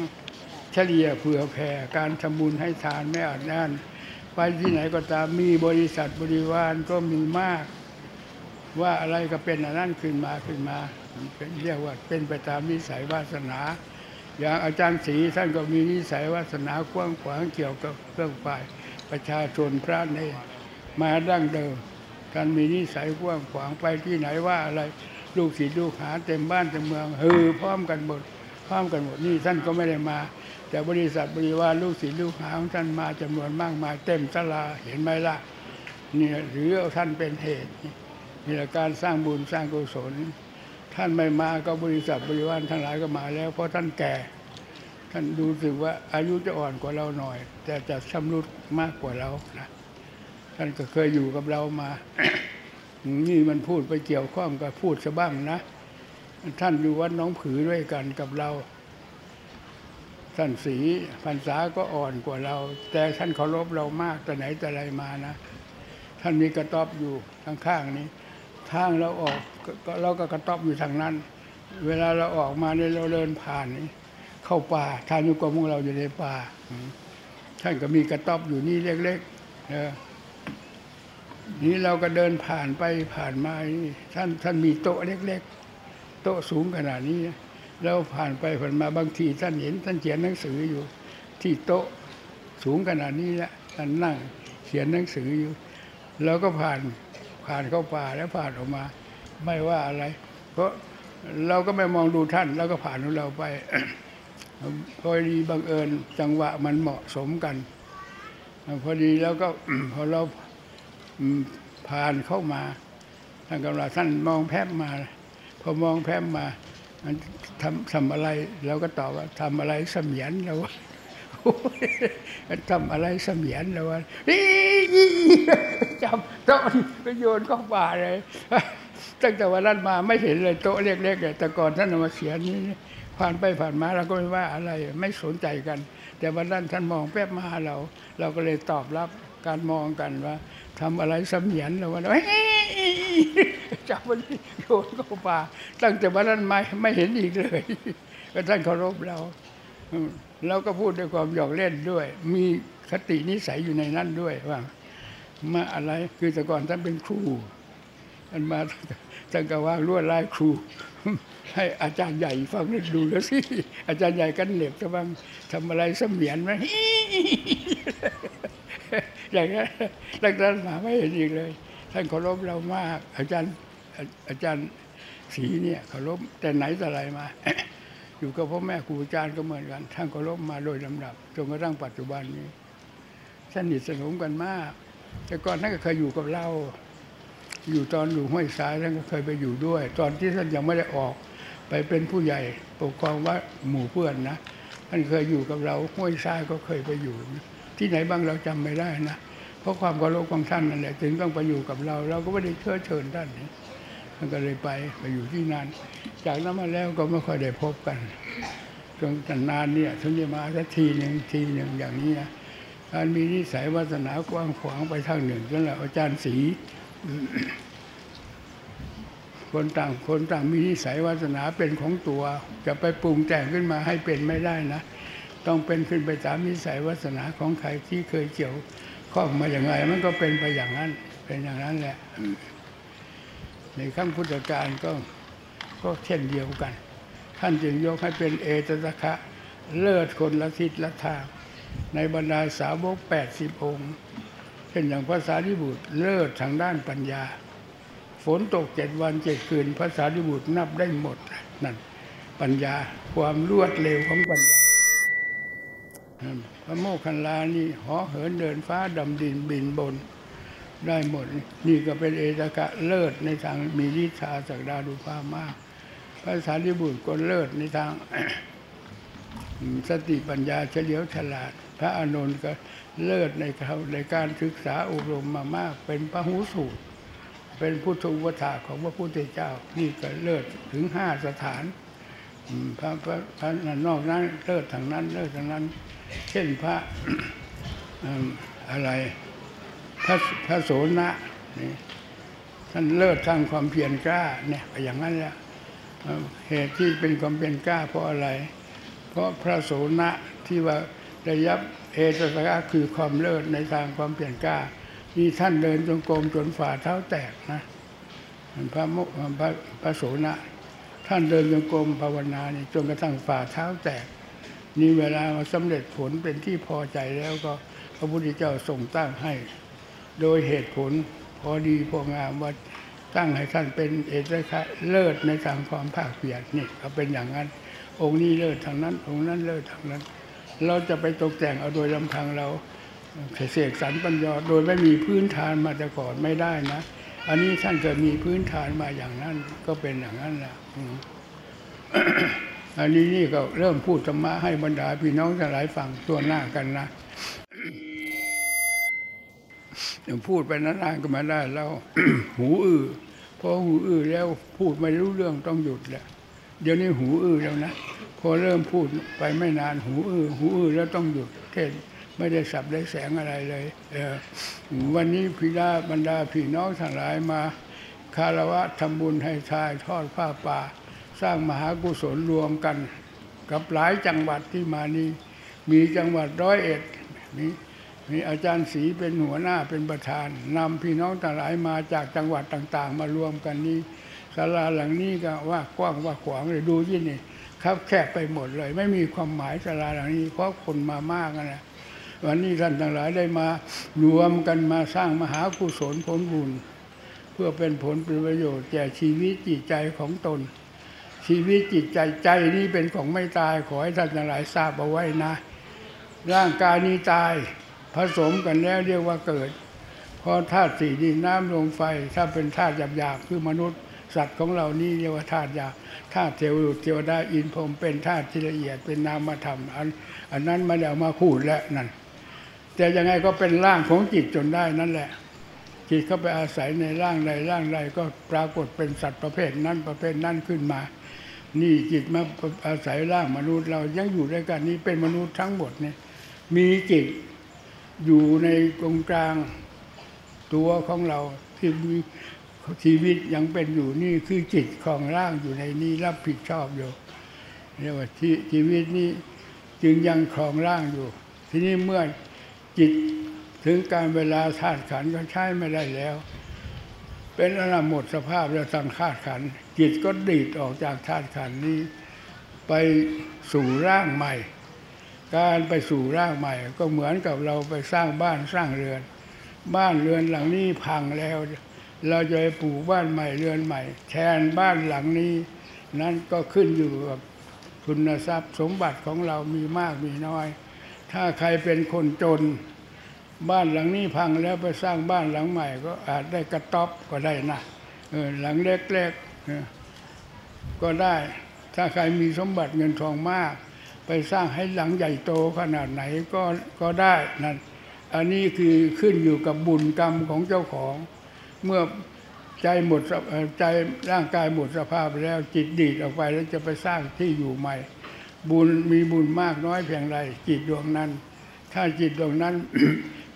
เฉลี่ยเผื่อแผ่การทำบุญให้ทานไม่อาจนั่นไปที่ไหนก็ตามมีบริษัทบริวารก็มีมาก ว่าอะไรก็เป็นอันนั้นขึ้นมาขึ้นมาเป็นเรียกว่าเป็นไปตามนิสัยวาสนา อย่างอาจารย์ศรีท่านก็มีนิสัยวาสนากว้างขวางเกี่ยวกับเครื่องฝ่ายประชาชนพระเนรมาดั้งเดิมท่านมีนิสัยกว้างขวางไปที่ไหนว่าอะไรลูกศิษย์ลูกหาเต็มบ้านเต็มเมืองฮือพร้อมกันหมดพร้อมกันหมดนี่ท่านก็ไม่ได้มา แต่บริษัทบริวารลูกศิษย์ลูกหาของท่านมาจำนวนมากมายเต็มศาลาเห็นไหมล่ะนี่หรือท่านเป็นเหตุนี่แหละการสร้างบุญสร้างกุศล ท่านไม่มาก็บริษัทบริวารทั้งหลายก็มาแล้ว เพราะท่านแก่ ท่านดูสึกว่าอายุจะอ่อนกว่าเราหน่อย แต่จะชำรุดมากกว่าเรานะท่านก็เคยอยู่กับเรามา นี่มันพูดไปเกี่ยวข้องกับพูดซะบ้างนะ ท่านอยู่วัดน้องผือด้วยกันกับเรา ท่านสีพรรษาก็อ่อนกว่าเรา แต่ท่านเคารพเรามากแต่ไหนแต่ไรมานะ ท่านมีกระต๊อบอยู่ข้างๆนี้ ทางเราออกเราก็กระต๊อบอยู่ทางนั้น เวลาเราออกมาเนี่ยเราเดินผ่านนี่เข้าป่าทานอยู่กับพวกเราอยู่ในป่าท่านก็มีกระต๊อบอยู่นี่เล็กๆเออนี่เราก็เดินผ่านไปผ่านมาท่านท่านมีโต๊ะเล็ก ๆ โต๊ะสูงขนาดนี้เราผ่านไปผ่านมาบางทีท่านเห็นท่านเขียนหนังสืออยู่ ที่โต๊ะสูงขนาดนี้แหละท่านนั่งเขียนหนังสืออยู่เราก็ผ่าน ผ่านเข้าป่าแล้วผ่านออกมา ไม่ว่าอะไร เพราะเราก็ไม่มองดูท่าน แล้วก็ผ่านของเราไปพอดีบังเอิญจังหวะมันเหมาะสมกัน พอดีแล้วก็พอเราผ่านเข้ามาท่านกำลังท่านมองแพบมา พอมองแพบมามันทำทำอะไรเราก็ตอบว่าทำอะไรเสมียนแล้ว วะโอ้ยทำอะไรเสมียนแล้ววะจับโต๊ะนี่ก็โยนเข้าป่าเลย ตั้งแต่วันนั้นมาไม่เห็นเลยโต๊ะเล็กๆเลยแต่ก่อนท่านมาเสียนนี้ผ่านไปผ่านมาเราก็ไม่ว่าอะไรไม่สนใจกัน แต่วันนั้นท่านมองแป๊บมาเรา เราก็เลยตอบรับการมองกันว่าทำอะไรเสมียนแล้ววะจับมันโยนเข้าป่าตั้งแต่วันนั้นมาไม่เห็นอีกเลยท่านเคารพเรา อืมเราก็พูดด้วยความหยอกเล่นด้วย มีคตินิสัยอยู่ในนั้นด้วยว่ามาอะไรคือแต่ก่อนท่านเป็นครูท่านมาท่านก็ว่างลวดลายครู ให้อาจารย์ใหญ่ฟังนึกดูแล้วสิอาจารย์ใหญ่กันเหน็บจะบ้างทำอะไรเสมียนไหมอย่างนั้นตั้งแต่นั้นมาไม่เห็นอีกเลย ท่านเคารพเรามาก อาจารย์อาอาจารย์ศรีเนี่ยเคารพแต่ไหนแต่ไรมา อยู่กับพ่อแม่ครูอาจารย์ก็เหมือนกันท่านเคารพมาโดยลำดับจนกระทั่งปัจจุบันนี้สนิทสนมกันมาก แต่ก่อนท่านก็เคยอยู่กับเรา อยู่ตอนอยู่ห้วยสายท่านก็เคยไปอยู่ด้วย ตอนที่ท่านยังไม่ได้ออก ไปเป็นผู้ใหญ่ปกครองว่าหมู่เพื่อนนะท่านเคยอยู่กับเราห้วยทรายก็เคยไปอยู่ ที่ไหนบ้างเราจำไม่ได้นะเพราะความเคารพของท่านนั่นแหละถึงต้องไปอยู่กับเรา เราก็ไม่ได้เชื้อเชิญท่านนี่านก็เลยไปไปอยู่ที่นั่นจากนั้นมาแล้วก็ไม่ค่อยได้พบกันจนนานเนี่ยถึงจะมาสักทีหนึ่งทีหนึ่งอย่างนี้นะการมีนิสัยวาสนากว้างขวางไปทางหนึ่งนั่นแหละอาจารย์ศรีคนต่างคนต่างมีนิสัยวาสนาเป็นของตัว จะไปปรุงแต่งขึ้นมาให้เป็นไม่ได้นะ ต้องเป็นขึ้นไปตามนิสัยวาสนาของใครที่เคยเกี่ยวข้องมาอย่างไรมันก็เป็นไปอย่างนั้น เป็นอย่างนั้นแหละ ในขั้งพุทธการก็ก็เช่นเดียวกัน ท่านจึงยกให้เป็นเอตตะคะเลิศคนละทิศละทาง ในบรรดาสาวกแปดสิบองค์เช่นอย่างภาษาดิบุตรเลิศทางด้านปัญญา ฝนตกเจ็ดวันเจ็ดคืนภาษาดิบุตรนับได้หมดนั่นปัญญาความรวดเร็วของปัญญาพระโมคคัลลานี่หอเหินเดินฟ้าดำดินบินบน ได้หมด นี่ก็เป็นเอตกะเลิศในทางมีลิชาสักดาดุภาพมาก พระสารีบุตรก็เลิศในทางสติปัญญาเฉลียวฉลาด พระอานนท์ก็เลิศในเขาในการศึกษาอบรมมามาก เป็นพระหูสูตร เป็นพุทธอุปถาของพระพุทธเจ้า นี่ก็เลิศถึงห้าสถานพระพระพระนอกนั้นเลิศทางนั้นเลิศทางนั้น เช่นพระอะไร พระพระโสนะนี่ท่านเลิศทางความเพียรกล้าเนี่ยอย่างนั้นแหละเหตุที่เป็นความเพียรกล้าเพราะอะไร เพราะพระโสนะที่ว่าได้ยับเอตสกะคือความเลิศในทางความเพียรกล้านี่ท่านเดินจงกรมจนฝ่าเท้าแตกนะพระโมพระพระโสนะท่านเดินจงกรมภาวนานี่จนกระทั่งฝ่าเท้าแตกนี่เวลามาสำเร็จผลเป็นที่พอใจแล้วก็พระพุทธเจ้าทรงตั้งให้ โดยเหตุผลพอดีพองามว่าตั้งให้ท่านเป็นเอกคะเลิศในทางความภาคเพียรนี่ก็เป็นอย่างนั้น องค์นี้เลิศทางนั้น องค์นั้นเลิศทางนั้น เราจะไปตกแต่งเอาโดยลำพังเราเสกสรรปัญญาโดยไม่มีพื้นฐานมาแต่ก่อนไม่ได้นะ อันนี้ท่านเกิดมีพื้นฐานมาอย่างนั้น ก็เป็นอย่างนั้นแหละอันนี้นี่ก็เริ่มพูดธรรมะให้บรรดาพี่น้องทั้งหลายฟังตัวหน้ากันนะ พูดไปนานๆก็มาได้แล้วหูอื้อพอหูอื้อแล้วพูดไม่รู้เรื่องต้องหยุดแหละเดี๋ยวนี้หูอื้อแล้วนะพอเริ่มพูดไปไม่นานหูอื้อหูอื้อแล้วต้องหยุดเทศไม่ได้สับได้แสงอะไรเลยเออวันนี้พิดาบรรดาพี่น้องทั้งหลายมาคารวะทำบุญให้ทายทอดผ้าป่า สร้างมหากุศลรวมกัน กับหลายจังหวัดที่มานี้มีจังหวัดร้อยเอ็ดมี มีอาจารย์ศรีเป็นหัวหน้าเป็นประธานนำพี่น้องทั้งหลายมาจากจังหวัดต่าง ๆ มารวมกันนี้ศาลาหลังนี้ก็ว่ากว้างว่าขวางเลยดูที่นี่ครับแคบไปหมดเลย ไม่มีความหมายศาลาหลังนี้ เพราะคนมามากนะวันนี้ท่านทั้งหลายได้มารวมกันมาสร้างมหากุศลผลบุญ เพื่อเป็นผลเป็นประโยชน์แก่ชีวิตจิตใจของตน ชีวิตจิตใจใจนี้เป็นของไม่ตายขอให้ท่านทั้งหลายทราบเอาไว้นะ ร่างกายนี้ตาย ผสมกันแล้วเรียกว่าเกิด เพราะธาตุสี่ดินน้ำลมไฟ ถ้าเป็นธาตุหยาบๆคือมนุษย์ สัตว์ของเรานี่เรียกว่าธาตุหยาบธาตุเทวดาเทวดาอินพรมเป็นธาตุที่ละเอียดเป็นนามธรรมอันอันนั้นมาแล้วมาพูดแล้วนั่นแต่ยังไงก็เป็นร่างของจิตจนได้นั่นแหละ จิตเข้าไปอาศัยในร่างใดร่างใดก็ปรากฏเป็นสัตว์ประเภทนั้นประเภทนั้นขึ้นมา นี่จิตมาอาศัยร่างมนุษย์เรายังอยู่ด้วยกันนี่เป็นมนุษย์ทั้งหมดเนี่ยมีจิต อยู่ในตรงกลางตัวของเราที่มีชีวิตยังเป็นอยู่นี่คือจิตของร่างอยู่ในนี้รับผิดชอบอยู่เรียกว่าชีวิตนี้จึงยังครองร่างอยู่ ทีนี้เมื่อจิตถึงการเวลาธาตุขันก็ใช้ไม่ได้แล้ว เป็นอนาหมดสภาพแล้วทางธาตุขันจิตก็ดีดออกจากธาตุขันนี้ ไปสู่ร่างใหม่ การไปสู่ร่างใหม่ ก็เหมือนกับเราไปสร้างบ้านสร้างเรือน บ้านเรือนหลังนี้พังแล้ว เราจะไปปลูกบ้านใหม่เรือนใหม่ แทนบ้านหลังนี้ นั้นก็ขึ้นอยู่กับคุณทรัพย์สมบัติของเรามีมากมีน้อย ถ้าใครเป็นคนจน บ้านหลังนี้พังแล้วไปสร้างบ้านหลังใหม่ ก็อาจได้กระต๊อบก็ได้นะหลังเล็กๆก็ได้ ถ้าใครมีสมบัติเงินทองมาก ไปสร้างให้หลังใหญ่โตขนาดไหนก็ก็ได้นั่นอันนี้คือขึ้นอยู่กับบุญกรรมของเจ้าของ เมื่อใจหมดใจร่างกายหมดสภาพแล้วจิตดีดออกไปแล้วจะไปสร้างที่อยู่ใหม่ บุญมีบุญมากน้อยเพียงไรจิตดวงนั้น ถ้าจิตดวงนั้น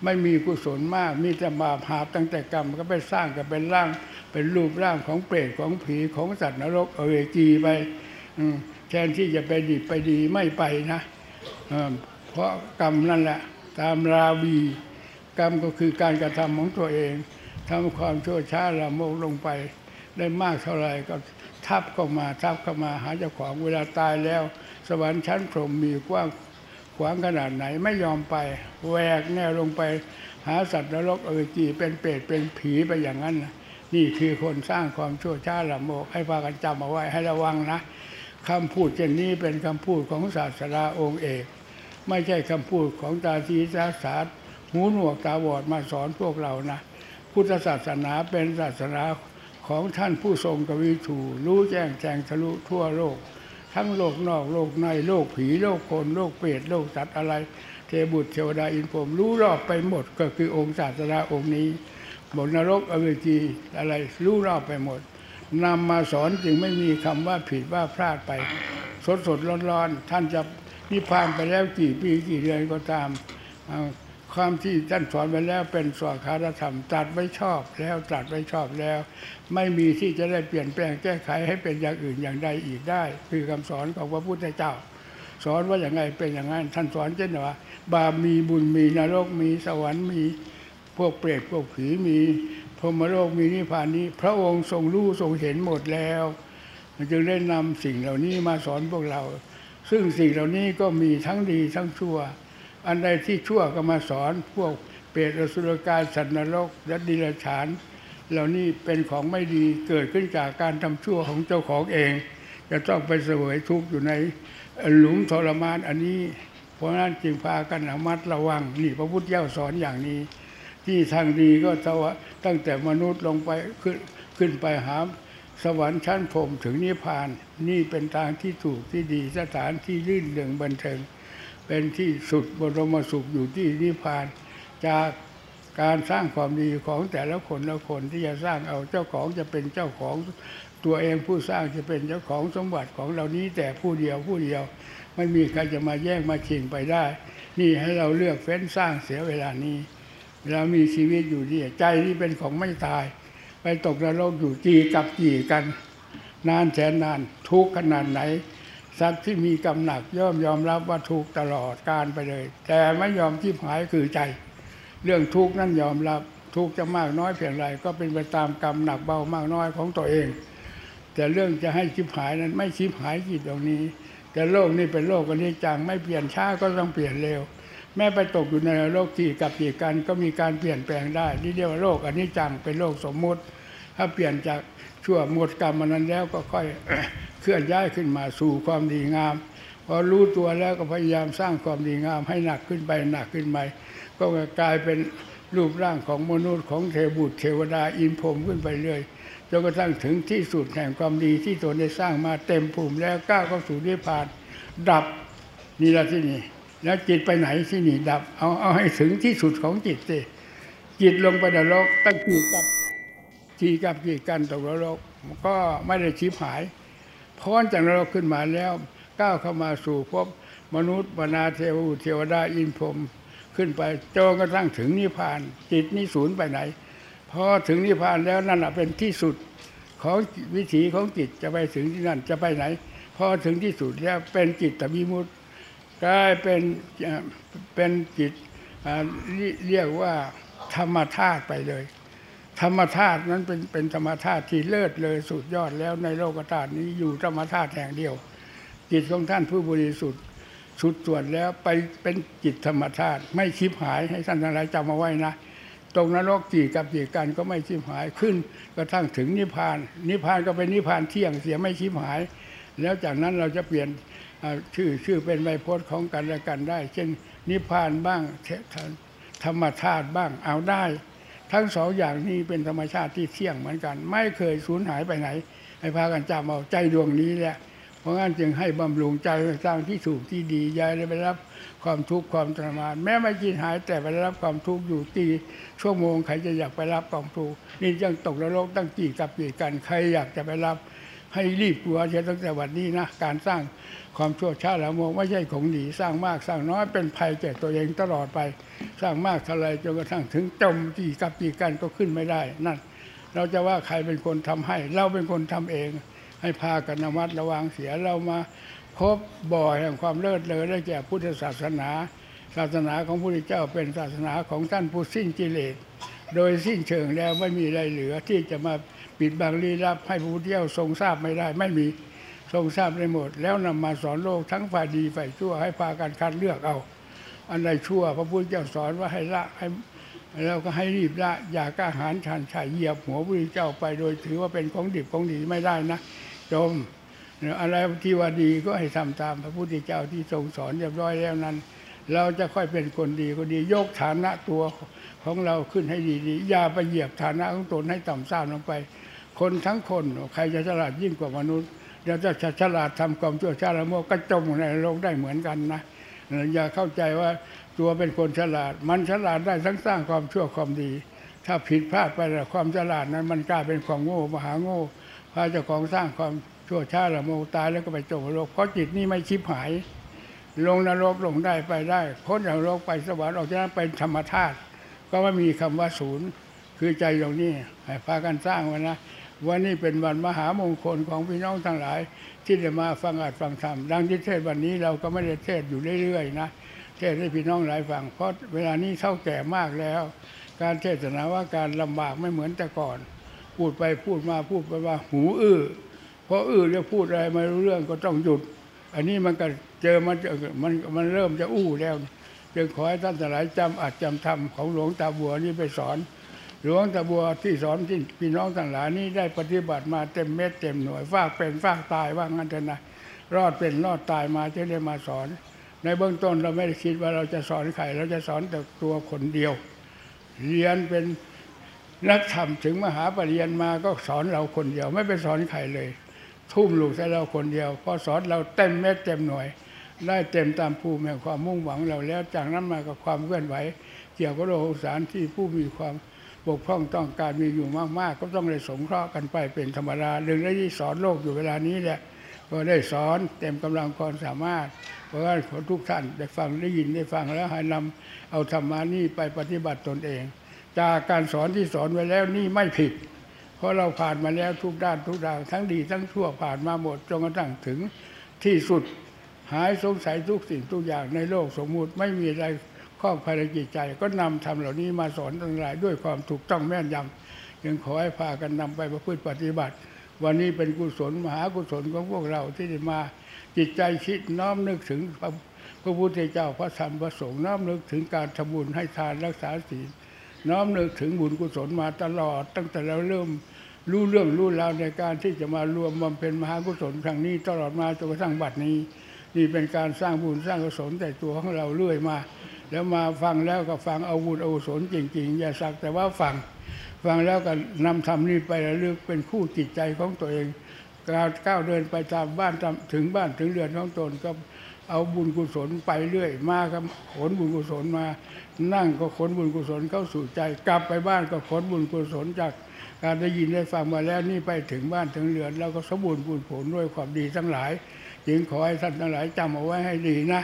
ไม่มีกุศลมาก มีแต่บาปหาบตั้งแต่กรรมก็ไปสร้างกับเป็นร่าง เป็นรูปร่างของเปรตของผีของสัตว์นรกเอเวจีไปอื แทนที่จะไปดีไปดีไม่ไปนะเพราะกรรมนั่นแหละ ตามราวีกรรมก็คือการกระทำของตัวเองทำความชั่วช้าละโมกลงไป ได้มากเท่าไหร่ก็ทับเข้ามาทับเข้ามาหาเจ้าของเวลาตายแล้ว สวรรค์ชั้นพรหมมีกว้างขวางขนาดไหนไม่ยอมไปแหวกแนวลงไป หาสัตว์นรกเออจีเป็นเปรตเป็นผีไปอย่างนั้นนะนี่คือคนสร้างความชั่วช้าละโมก ให้พากันจำเอาไว้ให้ระวังนะ คำพูดเช่นนี้เป็นคำพูดของศาสดาองค์เอก ไม่ใช่คำพูดของตาทีสาสาหูหนวกตาบอดมาสอนพวกเรานะ พุทธศาสนาเป็นศาสนาของท่านผู้ทรงกวีถูรู้แจ้งแจงทะลุทั่วโลก ทั้งโลกนอกโลกในโลกผีโลกคนโลกเปรตโลกสัตว์อะไร เทบุตรเทวดาอินพรมรู้รอบไปหมดก็คือองค์ศาสดาองค์นี้บนนรกอเวจีอะไรรู้รอบไปหมด นำมาสอนจึงไม่มีคำว่าผิดว่าพลาดไป สดสดร้อนร้อนท่านจะนิพพานไปแล้วกี่ปีกี่เดือนก็ตามความที่ท่านสอนไปแล้วเป็นสวขาธรรมตัดไว้ชอบแล้วตัดไว้ชอบแล้ว ไม่มีที่จะได้เปลี่ยนแปลงแก้ไขให้เป็นอย่างอื่นอย่างใดอีกได้ คือคำสอนของพระพุทธเจ้า สอนว่าอย่างไงเป็นอย่างนั้นท่านสอนเช่นว่า บาปมีบุญมีนรกมีสวรรค์มีพวกเปรตพวกผีมี พรหมโลกมีนิพพานนี้ พระองค์ทรงรู้ทรงเห็นหมดแล้วจึงได้นำสิ่งเหล่านี้มาสอนพวกเรา ซึ่งสิ่งเหล่านี้ก็มีทั้งดีทั้งชั่ว อันใดที่ชั่วก็มาสอนพวกเปรตอสุรกายสัตว์นรกและดิลฉาน เหล่านี้เป็นของไม่ดีเกิดขึ้นจากการทำชั่วของเจ้าของเอง จะต้องไปเสวยทุกข์อยู่ในหลุมทรมานอันนี้ เพราะฉะนั้นจึงพากันระมัดระวังนี่พระพุทธเจ้าสอนอย่างนี้ ที่ทางดีก็ตวะตั้งแต่มนุษย์ลงไปขึ้นขึ้นไปหาสวรรค์ชั้นพรมถึงนิพพาน นี่เป็นทางที่ถูกที่ดีสถานที่รื่นเริงบันเทิงเป็นที่สุดบรมสุขอยู่ที่นิพพาน จากการสร้างความดีของแต่ละคนละคนที่จะสร้างเอาเจ้าของจะเป็นเจ้าของตัวเองผู้สร้างจะเป็นเจ้าของสมบัติของเรานี้แต่ผู้เดียวผู้เดียว ไม่มีใครจะมาแย่งมาชิงไปได้ นี่ให้เราเลือกเฟ้นสร้างเสียเวลานี้ เรามีชีวิตอยู่นี่ใจนี่เป็นของไม่ตาย ไปตกนรกอยู่จีกับจีกัน นานแสนนานทุกขนาดไหนสัตว์ที่มีกำหนักย่อมยอมรับว่าทุกตลอดการไปเลย แต่ไม่ยอมทิพหายคือใจ เรื่องทุกนั้นยอมรับทุกจะมากน้อยเพียงไรก็เป็นไปตามกรรมหนักเบามากน้อยของตัวเอง แต่เรื่องจะให้ชิบหายนั้นไม่ชิบหายจิตตรงนี้ แต่โลกนี้เป็นโลกอันนี้จังไม่เปลี่ยนช้าก็ต้องเปลี่ยนเร็ว แม้ไปตกอยู่ในโลกที่กับที่กันก็มีการเปลี่ยนแปลงได้นี่เรียกว่าโลกอันนี้จังเป็นโลกสมมุติ ถ้าเปลี่ยนจากชั่วหมดกรรมมันนั้นแล้วก็ค่อยเคลื่อนย้ายขึ้นมาสู่ความดีงามพอรู้ตัวแล้วก็พยายามสร้างความดีงามให้หนักขึ้นไปหนักขึ้นไปก็กลายเป็นรูปร่างของมนุษย์ของเทวบุตรเทวดาอินพรมขึ้นไปเรื่อยจนกระทั่งถึงที่สุดแห่งความดีที่ตนได้สร้างมาเต็มภูมิแล้วก้าวเข้าสู่นิพพาน ดับนี่ละที่นี่ แล้วจิตไปไหนที่นี่ดับ เอาเอาให้ถึงที่สุดของจิตสิจิตลงไปนรกตั้งกี่กับจีกับจีกันตกนรกก็ไม่ได้ชิบหายพ้นจากนรกขึ้นมาแล้ว ก้าวเข้ามาสู่ภพมนุษย์บรรณาเทวเทวดาอินพรมขึ้นไปจนกระทั่งถึงนิพพาน จิตนี่ศูนย์ไปไหนพอถึงนิพพานแล้วนั่นแหะเป็นที่สุดของวิถีของจิตจะไปถึงที่นั่นจะไปไหน พอถึงที่สุดแล้วเป็นจิตตวิมุตติ กลายเป็นเป็นจิตเรียกว่าธรรมธาตุไปเลย ธรรมธาตุนั้นเป็นเป็นธรรมธาตุที่เลิศเลยสุดยอดแล้วในโลกธาตุนี้อยู่ธรรมธาตุแห่งเดียว จิตของท่านผู้บริสุทธิ์สุดส่วนแล้วไปเป็นจิตธรรมธาตุไม่ชิบหายให้ท่านทั้งหลายจำเอาไว้นะ ตรงนรกจีกับจีกันก็ไม่ชิบหายขึ้นกระทั่งถึงนิพพาน นิพพานก็เป็นนิพพานเที่ยงเสียไม่ชิบหาย แล้วจากนั้นเราจะเปลี่ยน ชื่อชื่อเป็นไวยพจน์ของกันและกันได้ เช่นนิพพานบ้างเทธรรมธาตุบ้างเอาได้ ทั้งสองอย่างนี้เป็นธรรมชาติที่เที่ยงเหมือนกัน ไม่เคยสูญหายไปไหน ให้พากันจำเอาใจดวงนี้แหละเพราะงั้นจึงให้บำรุงใจสร้างที่ถูกที่ดีย่าได้ไปรับความทุกข์ความทรมาน แม้ไม่กินหายแต่ไปรับความทุกข์อยู่ตีชั่วโมงใครจะอยากไปรับความทุกข์นี่ยังตกนรกตั้งกี่กับกี่กันใครอยากจะไปรับ ให้รีบกลัวเสียตั้งแต่วันนี้นะการสร้าง ความชั่วช้าละโมงไม่ใช่ของดีสร้างมากสร้างน้อยเป็นภัยแก่ตัวเองตลอดไป สร้างมากเท่าไรจนกระทั่งถึงจมกี่กับกี่กันก็ขึ้นไม่ได้นั่นเราจะว่าใครเป็นคนทำให้ เราเป็นคนทำเอง ให้พากันระมัดระวังเสียเรามาพบบ่อแห่งความเลิศเลอได้แก่พุทธศาสนา ศาสนาของพระพุทธเจ้าเป็นศาสนาของท่านผู้สิ้นกิเลสโดยสิ้นเชิงแล้วไม่มีอะไรเหลือที่จะมาปิดบังลี้ลับให้พระพุทธเจ้าทรงทราบไม่ได้ไม่มี ทรงทราบได้หมด แล้วนำมาสอนโลกทั้งฝ่ายดีฝ่ายชั่วให้พากันคัดเลือกเอา อันใดชั่ว พระพุทธเจ้าสอนว่าให้ละให้เราก็ให้รีบละอย่ากล้าหาญชันฉายเหยียบหัวพระพุทธเจ้าไปโดยถือว่าเป็นของดิบของดีไม่ได้นะจมอะไรที่ว่าดีก็ให้ทำตามพระพุทธเจ้าที่ทรงสอนเรียบร้อยแล้วนั้น เราจะค่อยเป็นคนดีก็ดียกฐานะตัวของเราขึ้นให้ดีๆอย่าไปเหยียบฐานะของตนให้ต่ำทรามลงไป คนทั้งคนใครจะฉลาดยิ่งกว่ามนุษย์ เดี๋ยวจะฉลาดทำความชั่วชาละโมกก็จมในโลกได้เหมือนกันนะอย่าเข้าใจว่าตัวเป็นคนฉลาด มันฉลาดได้ทั้งสร้างความชั่วความดี ถ้าผิดพลาดไปแล้วความฉลาดนั้นมันกลายเป็นความโง่มหาโง่พาเจ้าของสร้างความชั่วชาละโมกตายแล้วก็ไปจมนรกเพราะจิตนี่ไม่ชิบหาย ลงนรกลงได้ไปได้พ้นจากนรกไปสวรรค์ออกจากนั้นเป็นธรรมธาตุก็ไม่มีคำว่าศูนย์คือใจตรงนี้ให้พากันสร้างไว้นะ วันนี้เป็นวันมหามงคลของพี่น้องทั้งหลาย ที่จะมาฟังอัดฟังธรรมดังที่เทศวันนี้เราก็ไม่ได้เทศอยู่เรื่อยๆนะเทศให้พี่น้องหลายฟังเพราะเวลานี้เท่าแก่มากแล้ว การเทศนาว่าการลำบากไม่เหมือนแต่ก่อน พูดไปพูดมาพูดไปว่าหูอื้อเพราะอื้อแล้วพูดอะไรไม่รู้เรื่องก็ต้องหยุด อันนี้มันก็เจอมันมันมันเริ่มจะอู้แล้วจึงขอให้ท่านทั้งหลายจำอัดจำธรรมของหลวงตาบัวนี่ไปสอน หลวงตาบัวที่สอนที่พี่น้องทั้งหลายนี่ได้ปฏิบัติมาเต็มเม็ดเต็มหน่วยฟากเป็นฟากตายว่างั้นเถอะนะรอดเป็นรอดตายมาจะได้มาสอน ในเบื้องต้นเราไม่ได้คิดว่าเราจะสอนใครเราจะสอนแต่ตัวคนเดียว เรียนเป็นนักธรรมถึงมหาปริญญามาก็สอนเราคนเดียว ไม่ไปสอนใครเลย ทุ่มลูกใส่เราคนเดียวพอสอนเราเต็มเม็ดเต็มหน่วย ได้เต็มตามภูมิแห่งความมุ่งหวังเราแล้วจากนั้นมากับความเคลื่อนไหว เกี่ยวกับโลกสารที่ผู้มีความ บกพร่องต้องการมีอยู่มากๆ ก็ต้องเลยสงเคราะห์กันไปเป็นธรรมดาเรื่งที่สอนโลกอยู่เวลานี้แหละก็ได้สอนเต็มกำลังความสามารถ เพราะว่าขอทุกท่านได้ฟังได้ยินได้ฟังแล้วให้นำเอาธรรมานี่ไปปฏิบัติตนเอง จากการสอนที่สอนไว้แล้วนี่ไม่ผิด เพราะเราผ่านมาแล้วทุกด้านทุกด้านทั้งดีทั้งชั่วผ่านมาหมดจนกระทั่งถึงที่สุดหายสงสัยทุกสิ่งทุกอย่างในโลกสมมุติไม่มีอะไร ข้องภายในจิตใจ ก็นำธรรมเหล่านี้มาสอนทั้งหลายด้วยความถูกต้องแม่นยำยังขอให้พากันนำไปประพฤติปฏิบัติ วันนี้เป็นกุศลมหากุศลของพวกเราที่ได้มาจิตใจคิดน้อมนึกถึงพระพระพุทธเจ้าพระธรรมพระสงฆ์น้อมนึกถึงการทำบุญให้ทานรักษาศีลน้อมนึกถึงบุญกุศลมาตลอด ตั้งแต่เราเริ่มรู้เรื่องรู้ราวในการที่จะมารวมบำเพ็ญมหากุศลครั้งนี้ตลอดมาจนกระทั่งบัดนี้ นี่เป็นการสร้างบุญสร้างกุศลแต่ตัวของเราเรื่อยมา แล้วมาฟังแล้วก็ฟังเอาบุญเอากุศลจริง ๆ อย่าสักแต่ว่าฟังฟังแล้วก็นำธรรมนี้ไประลึกเป็นคู่จิตใจของตัวเองก้าวก้าวเดินไปตามบ้านตามถึงบ้านถึงเรือนของตนก็เอาบุญกุศลไปเรื่อย มาก็ขนบุญกุศลมา นั่งก็ขนบุญกุศลเข้าสู่ใจ กลับไปบ้านก็ขนบุญกุศลจากการได้ยินได้ฟังมาแล้วนี่ไปถึงบ้านถึงเรือนเราก็สมบูรณ์บุญผลด้วยความดีทั้งหลาย จึงขอให้ท่านทั้งหลายจำเอาไว้ให้ดีนะ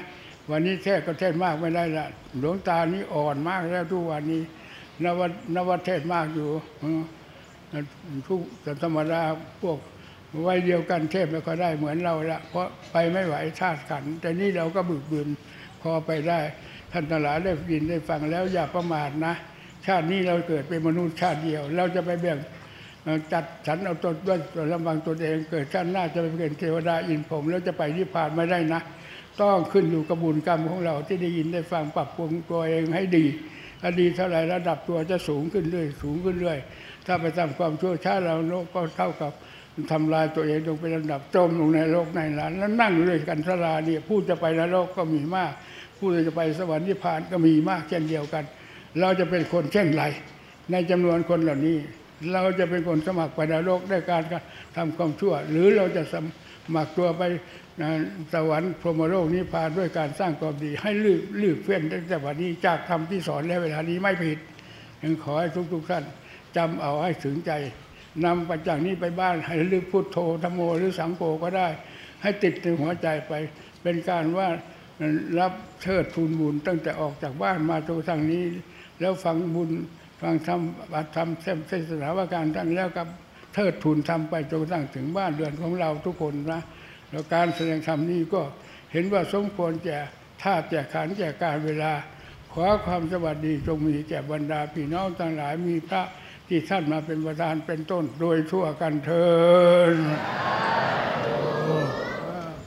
วันนี้เทศก็เทศมากไม่ได้ละหลวงตานี่อ่อนมากแล้วทุกวันนี้นวนวเทศมากอยู่ทุกแต่ธรรมดาพวกวัยเดียวกันเทศไม่ค่อยได้เหมือนเราละเพราะไปไม่ไหวธาตุขัน แต่นี่เราก็บึกบืนพอไปได้ท่านทั้งหลาได้ยินได้ฟังแล้วอย่าประมาทนะ ชาตินี้เราเกิดเป็นมนุษย์ชาติเดียว เราจะไปแบ่งจัดสรรเอาตนด้วยลำบางตนเอง เกิดชาติหน้าจะไปเป็นเทวดาอินพรมแล้วจะไปนิพพานไม่ได้นะ ต้องขึ้นอยู่กับบุญกรรมของเราที่ได้ยินได้ฟังปรับปรุงตัวเองให้ดีถ้าดีเท่าไรระดับตัวจะสูงขึ้นเรื่อยสูงขึ้นเรื่อยถ้าไปทำความชั่วช้าเราโลกก็เท่ากับทำลายตัวเองลงเป็นลำดับจมลงในโลกในหลานแล้วนั่งอยู่ด้วยกันสลาเนี่ยผู้จะไปนรกก็มีมาก ผู้จะไปสวรรค์นิพพานก็มีมากเช่นเดียวกัน เราจะเป็นคนเช่นไร ในจำนวนคนเหล่านี้ เราจะเป็นคนสมัครไปนรกด้วยการทำความชั่ว หรือเราจะสมัครตัวไป นะสวรรค์พรหมโลกนิพพานด้วยการสร้างความดี ให้ลืบลืบเฟ้นตั้งแต่วันนี้จากธรรมที่สอนแล้วเวลานี้ไม่ผิดยังขอให้ทุกๆท่านจำเอาให้ถึงใจนำไปจากนี้ไปบ้านให้ลึกพุทโธธรรมโมหรือสังโฆก็ได้ ให้ติดในหัวใจไป เป็นการว่ารับเชิดทุนบุญตั้งแต่ออกจากบ้านมาจนทั่งนี้ แล้วฟังบุญฟังธรรมบัตรธรรมเทศนาว่าการทั้งแล้วกับเทิดทุนทำไปจนกระทั่งถึงบ้านเรือนของเราทุกคนนะ แล้วการแสดงธรรมนี้ก็เห็นว่าสมควรแก่ท่าแก่ขันแก่การเวลา ขอความสวัสดีจงมีแก่บรรดาพี่น้องทั้งหลายมีพระที่ท่านมาเป็นประธานเป็นต้นโดยทั่วกันเทิน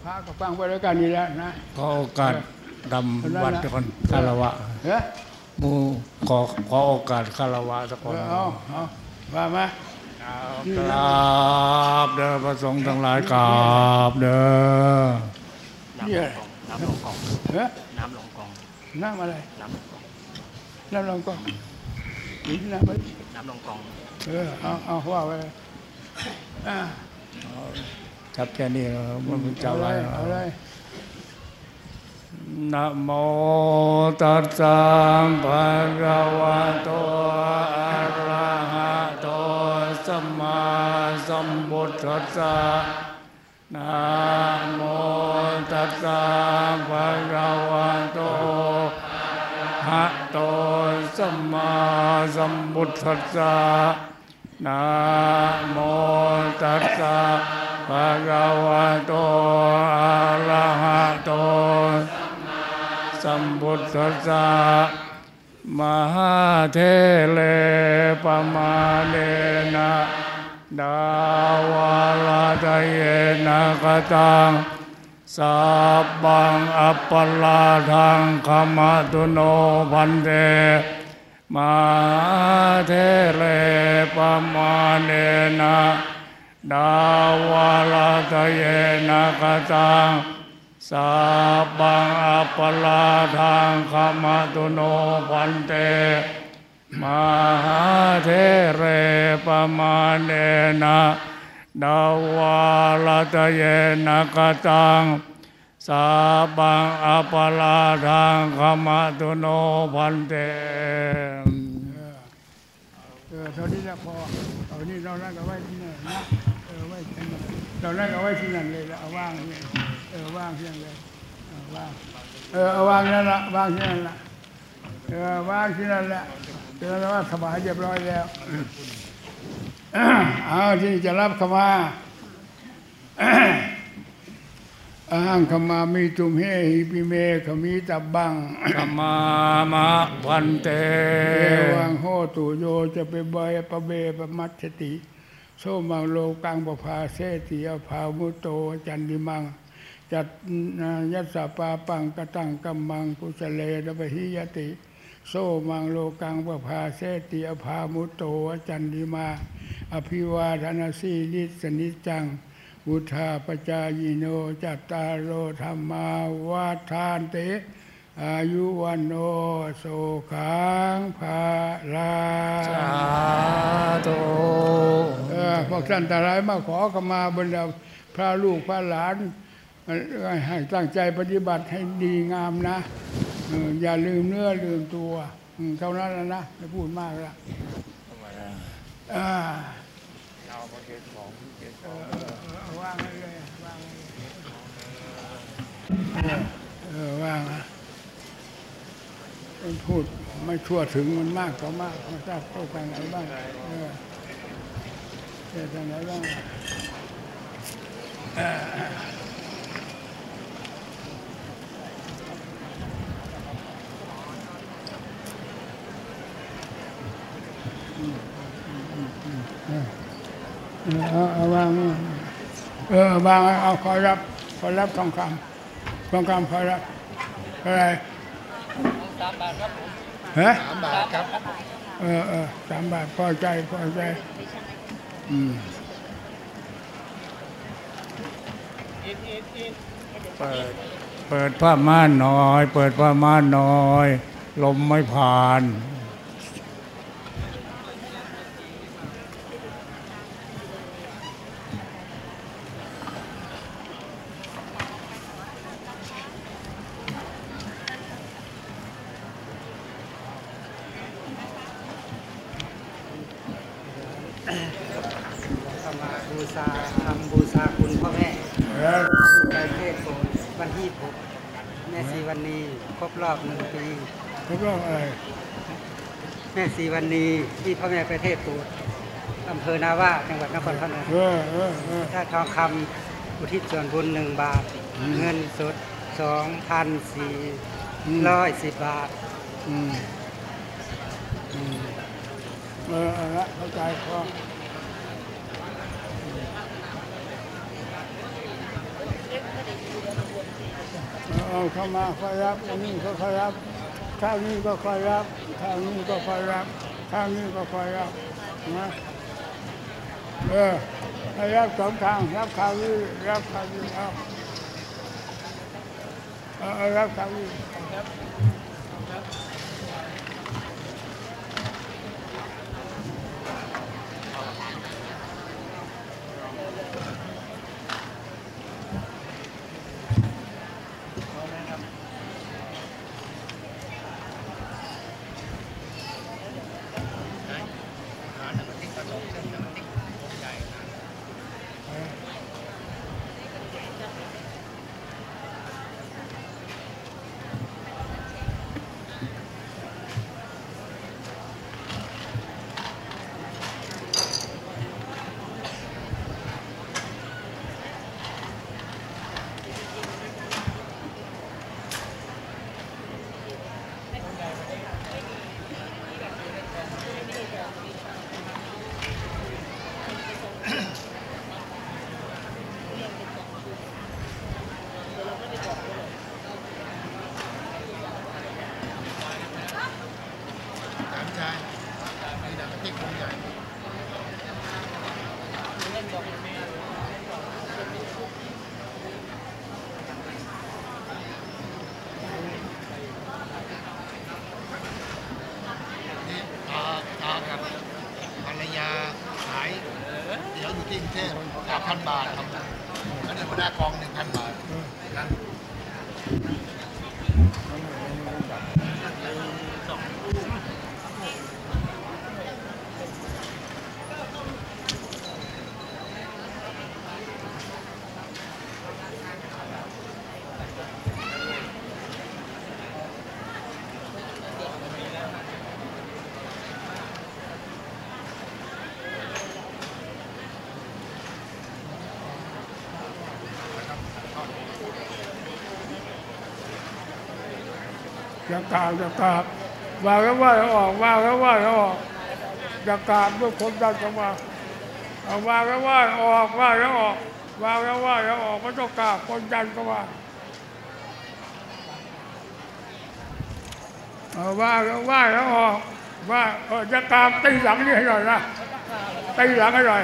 พระก็ฟังไว้แล้วกันนี่แหละนะขอโอกาสดำวัดก่อนคารวะเฮ้ยหมูขอขอโอกาสคารวะสักคนเอาเอาว่ามา กราบเด้อพระสงฆ์ทั้งหลายกราบเด้อเนี่ยน้ำลงกองเฮ้ยน้ำลงกองนน้ำอะไรน้น้ำลองกองหรือน้ำอะไรำน้ำลงกองเออเอาเอาว่าไปอ่าชัดแค่นี้แล้วมันเป็นเจ้าเอาไรเลยเอาเลยนะโมตัสสะภะคะวะโตอะระหะโตสัมมา สัมพุทธัสสะนะโมตัสสะภะคะวะโตอะระหะโตสัมมาสัมพุทธัสสะนะโมตัสสะภะคะวะโตอะระหะโตสัมพุทธัสสะมหาเทเลปมาเนนะ ดาวาลาตเยนะกตังสัพบังอัปปลาทังขมาตุโนพันเตมาเทเลปมาเนนะดาวาลาตเยนะกตังสัพพังอัปปลาทังขมาตุโนพันเต มหาเทเรปมาเนนะดาวาลตเยนะกตังสัพพังอปลาทังขมาตุโนพันเตเออเท่านี้แหละพอเอานี่เรานั่งเอาไว้ที่นั่นนะเออไว้ที่นั่นเรานั่งเอาไว้ที่นั่นเลยแล้วเอาว่างเลยเออว่างที่นั่นเลยเออว่างเออเอาว่างนั่นละว่างที่นั่นละเออว่างที่นั่นละ เจอแล้วว่าสบายเรียบร้อยแล้วเอาที่จะรับขมาอาหังขมามีตุมเฮหิปิเมขมิตับบังขมามะพันเตเอวังโหตุโยจะไปบอยปะเบปมัชติโสมังโลกังปภาเสติอภามุโตจันดิมัง จัตนายัสสะปาปังกตังกัมมังกุสเลระบหิยติ โสมังโลกังปภาเสติอภามุโตจันดิมา อภิวาทนาสีลิสนิจจังอุทาปจายโนจัตตารโลธรรมาวาทานเต อายุวันโนสุขังภาลาสาธุเออพวกท่านทั้งหลายมาขอขมาบรรดาพระลูกพระหลานเอ่อ ให้ตั้งใจปฏิบัติให้ดีงามนะเอออย่าลืมเนื้อลืมตัวอืมเท่านั้นแล้วนะไม่พูดมากละอ่าเออเออเออว่างให้เลยว่างให้เลยเออเออว่างนะพูดไม่ทั่วถึงมันมากก็มากมันทราบเข้าทางไหนบ้างเออเจอทางไหนบ้าง เออเอาเอาวางเออวางเอาคอยรับคอยรับทองคำทองคำคอยรับอะไรสามบาทครับฮะสามบาทครับเออเออสามบาทพอใจพอใจอืมเปิดเปิดผ้าม่านหน่อย เปิดผ้าม่านหน่อย ลมไม่ผ่าน ธรรมาบูชาทำบูชาคุณพ่อแม่ แล้ว ไปเทศโปรดวันที่หกแม่สีวันนีครบรอบหนึ่งปี เขาเรื่องอะไร แม่ สีวันนีที่พ่อแม่ไปเทศโปรดอำเภอนาว่าจังหวัดนครพนมเออเออเออถ้าทองคำอุทิศส่วนบุญหนึ่งบาท เงินสดสองพันสี่ร้อยสิบบาทอืมอืมเออเอาละเข้าใจพอเอาเข้ามาคอยรับอันนี้ก็คอยรับ ข้างนี้ก็คอยรับข้างนี้ก็คอยรับข้างนี้ก็คอยรับนะเออให้รับสองทางรับข้างนี้รับข้างนี้ครับเออรับข้างนี้ส กราบอย่ากราบว่าแล้วว่าแล้วออกว่าแล้วว่าแล้วออกอย่ากราบด้วยคนดันเข้ามาเอาว่าแล้วว่าออกว่าแล้วออกว่าแล้วว่าแล้วออกไม่ต้องกราบคนดันเข้ามาเอาว่าแล้วว่าแล้วออกว่าจะกราบตีหลังนี่ให้หน่อยนะตีหลังให้หน่อย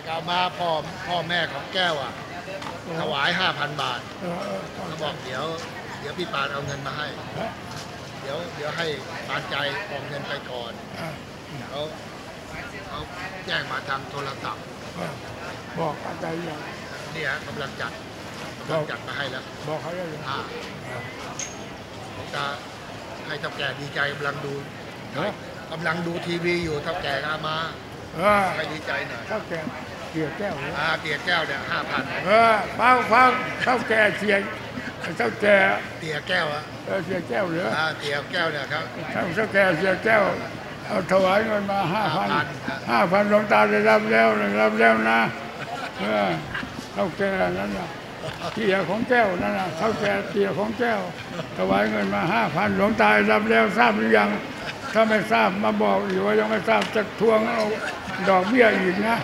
ก่กับอามาพ่อพ่อแม่ของแก้วอะถวาย5,000บาทเออเออเขาบอกเดี๋ยว เดี๋ยวพี่ปานเอาเงินมาให้ เดี๋ยวเดี๋ยวให้ปานใจออกเงินไปก่อนอะเขาเขาแจ้งมาทางโทรศัพท์ก็บอกอาจารย์อย่างเนี่ยกำลังจัดกำลังจัดมาให้แล้ว บอกเขาได้เลยอ่าผมจะให้เท่าแก่ดีใจกำลังดูเนาะกำลังดูทีวีอยู่เท่าแก่ก็เอามาเออให้ดีใจหน่อยเท่าแก่ เกี่ยวแก้วเลยอาเตี๋ยแก้วเนี่ยห้าพันเออฟังฟังเท่าแก่เสียงเท่าแก่เตี๋ยแก้วอะเออเสียแก้วเหลืออ่าเตี๋ยแก้วเนี่ยครับเท่าเท่าแก่เสียแก้วเอาถวายเงินมาห้าพัน5,000ห้าพันหลวงตาได้รับแล้วได้รับแล้วนะเออเท่าแก่นั่นน่ะเตียของแก้วนั่นน่ะเท่าแก่เตียของแก้วถวายเงินมาห้าพันหลวงตาได้รับแล้วทราบหรือยัง ถ้าไม่ทราบมาบอกอีกว่ายังไม่ทราบจะทวงเอาดอกเบี้ยอีกนะ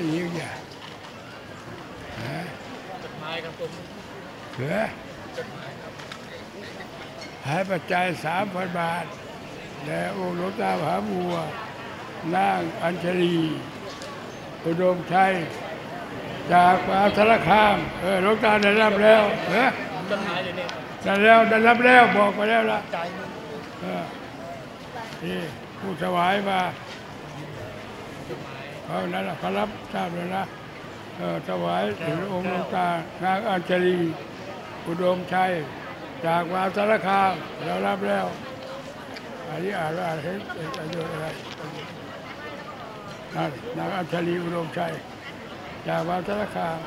เอาอะไรอีกเนี่ยฮะเหลือหายปัจจัยสามพันบาทแด่องค์หลวงตาผาบัวนางอัญชลีอุดมชัย จากมหาสารคาม เออหลวงตาได้รับแล้วเหรอจดหมายอยู่นี่ได้แล้วได้รับแล้วบอกไปแล้วล่ะเออนี่ผู้ถวายมา เขานั้นเขารับทราบเลยนะถวายถึงองค์หลวงตานางอัญชลีอุดมชัย จากมหาสารคามเรารับแล้วอันนี้อ่านว่าเห็นอายุอะไรนั่นนางอัญชลีอุดมชัย จากมหาสารคาม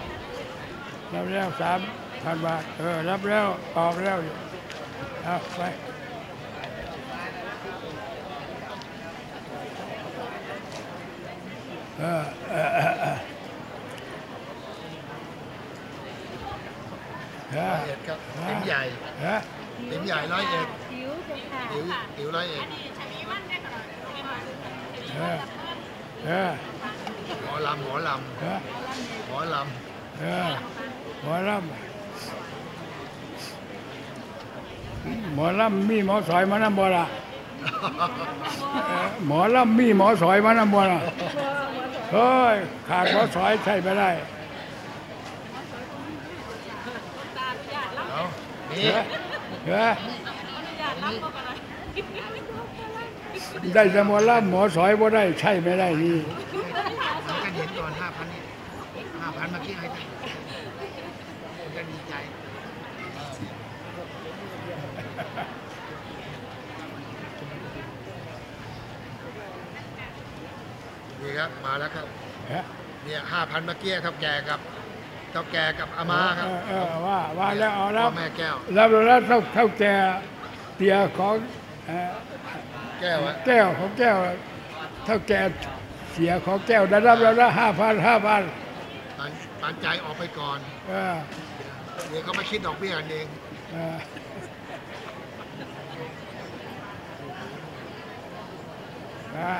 รับแล้วสามพันบาทเออรับแล้วออกแล้วอยู่เอาไป เออเออเออเออเอ ร้ออยเอ็ดครับติ๋มใหญ่เติ๋มใหญ่ร้อยเอ็ดผิวค่ะติ๋วติ๋วร้อยเอ็ดเออเออหมอลำหมอลเออำหมอลเออหมอลำหมอลำมีหมอสอยมานำบ่ล่ะหมอลำมีหมอสอยมานำบ่ล่ะ เฮ้ย ขาดหมอสอยใช่ไม่ได้เอานี่เออเออได้แต่หมอลำหมอสอยบ่ได้ใช่ไม่ได้นี่มันก็เห็นก่อนห้าพันนี่ห้าพันเมื่อกี้ให้ได้ผมก็ดีใจ นี่ครับมาแล้วครับเออเนี่ยห้าพันเมื่อกี้เท่าแก่กับเท่าแก่กับอาม่าครับเออเออว่าว่าแล้วเอาแล้พ่วอแม่แก้วแล้วแล้วเท่าเท่าแก่เตียของเอ่อแก้วอะแก้วของแก้วเท่าแก่เสียของแก้วได้รับแล้วละห้าพันห้าพันปันปันใจออกไปก่อนเออเดี๋ยวเขามาคิดดอกเบี้ยกันเองเอออ่า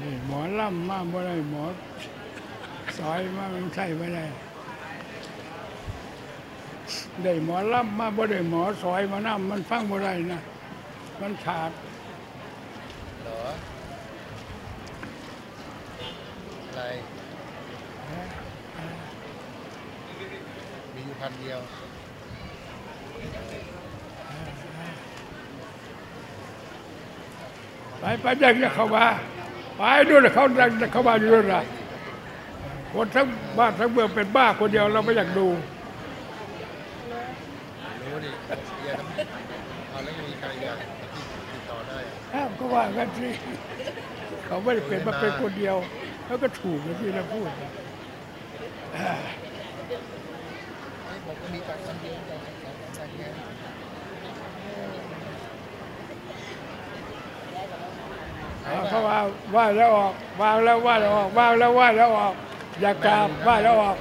นี่หมอล่ำมาบ่ได้หมอสอยมามันใช่ไม่ได้ได้หมอล่ำมาบ่ได้หมอสอยมานำมันฟังบ่ได้นะมันขาดเหรออะไรมีอยู่พันเดียวไปไปเด็กเนี่ยเข้ามา ไปดูนะเขาดังเข้ามาอยู่ด้วยนะคนทั้งบ้านทั้งเมืองเป็นบ้าคนเดียวเราไม่อยากดูรู้ดิเดี๋ยวเอาแล้วยังมีใครอยากติดต่อได้อะห้ามก็ว่ากันสิเขาไม่ได้เป็นมาเป็นคนเดียว แล้วก็ถูกอย่างที่เราพูดนะเฮ้ยผมจัดกันเยอะจัดจัดเยอะ เอาเขาว่าว่าแล้วออกว่าแล้วว่าแล้วออกว่าแล้วว่าแล้วออก อย่ากราบว่าแล้วออก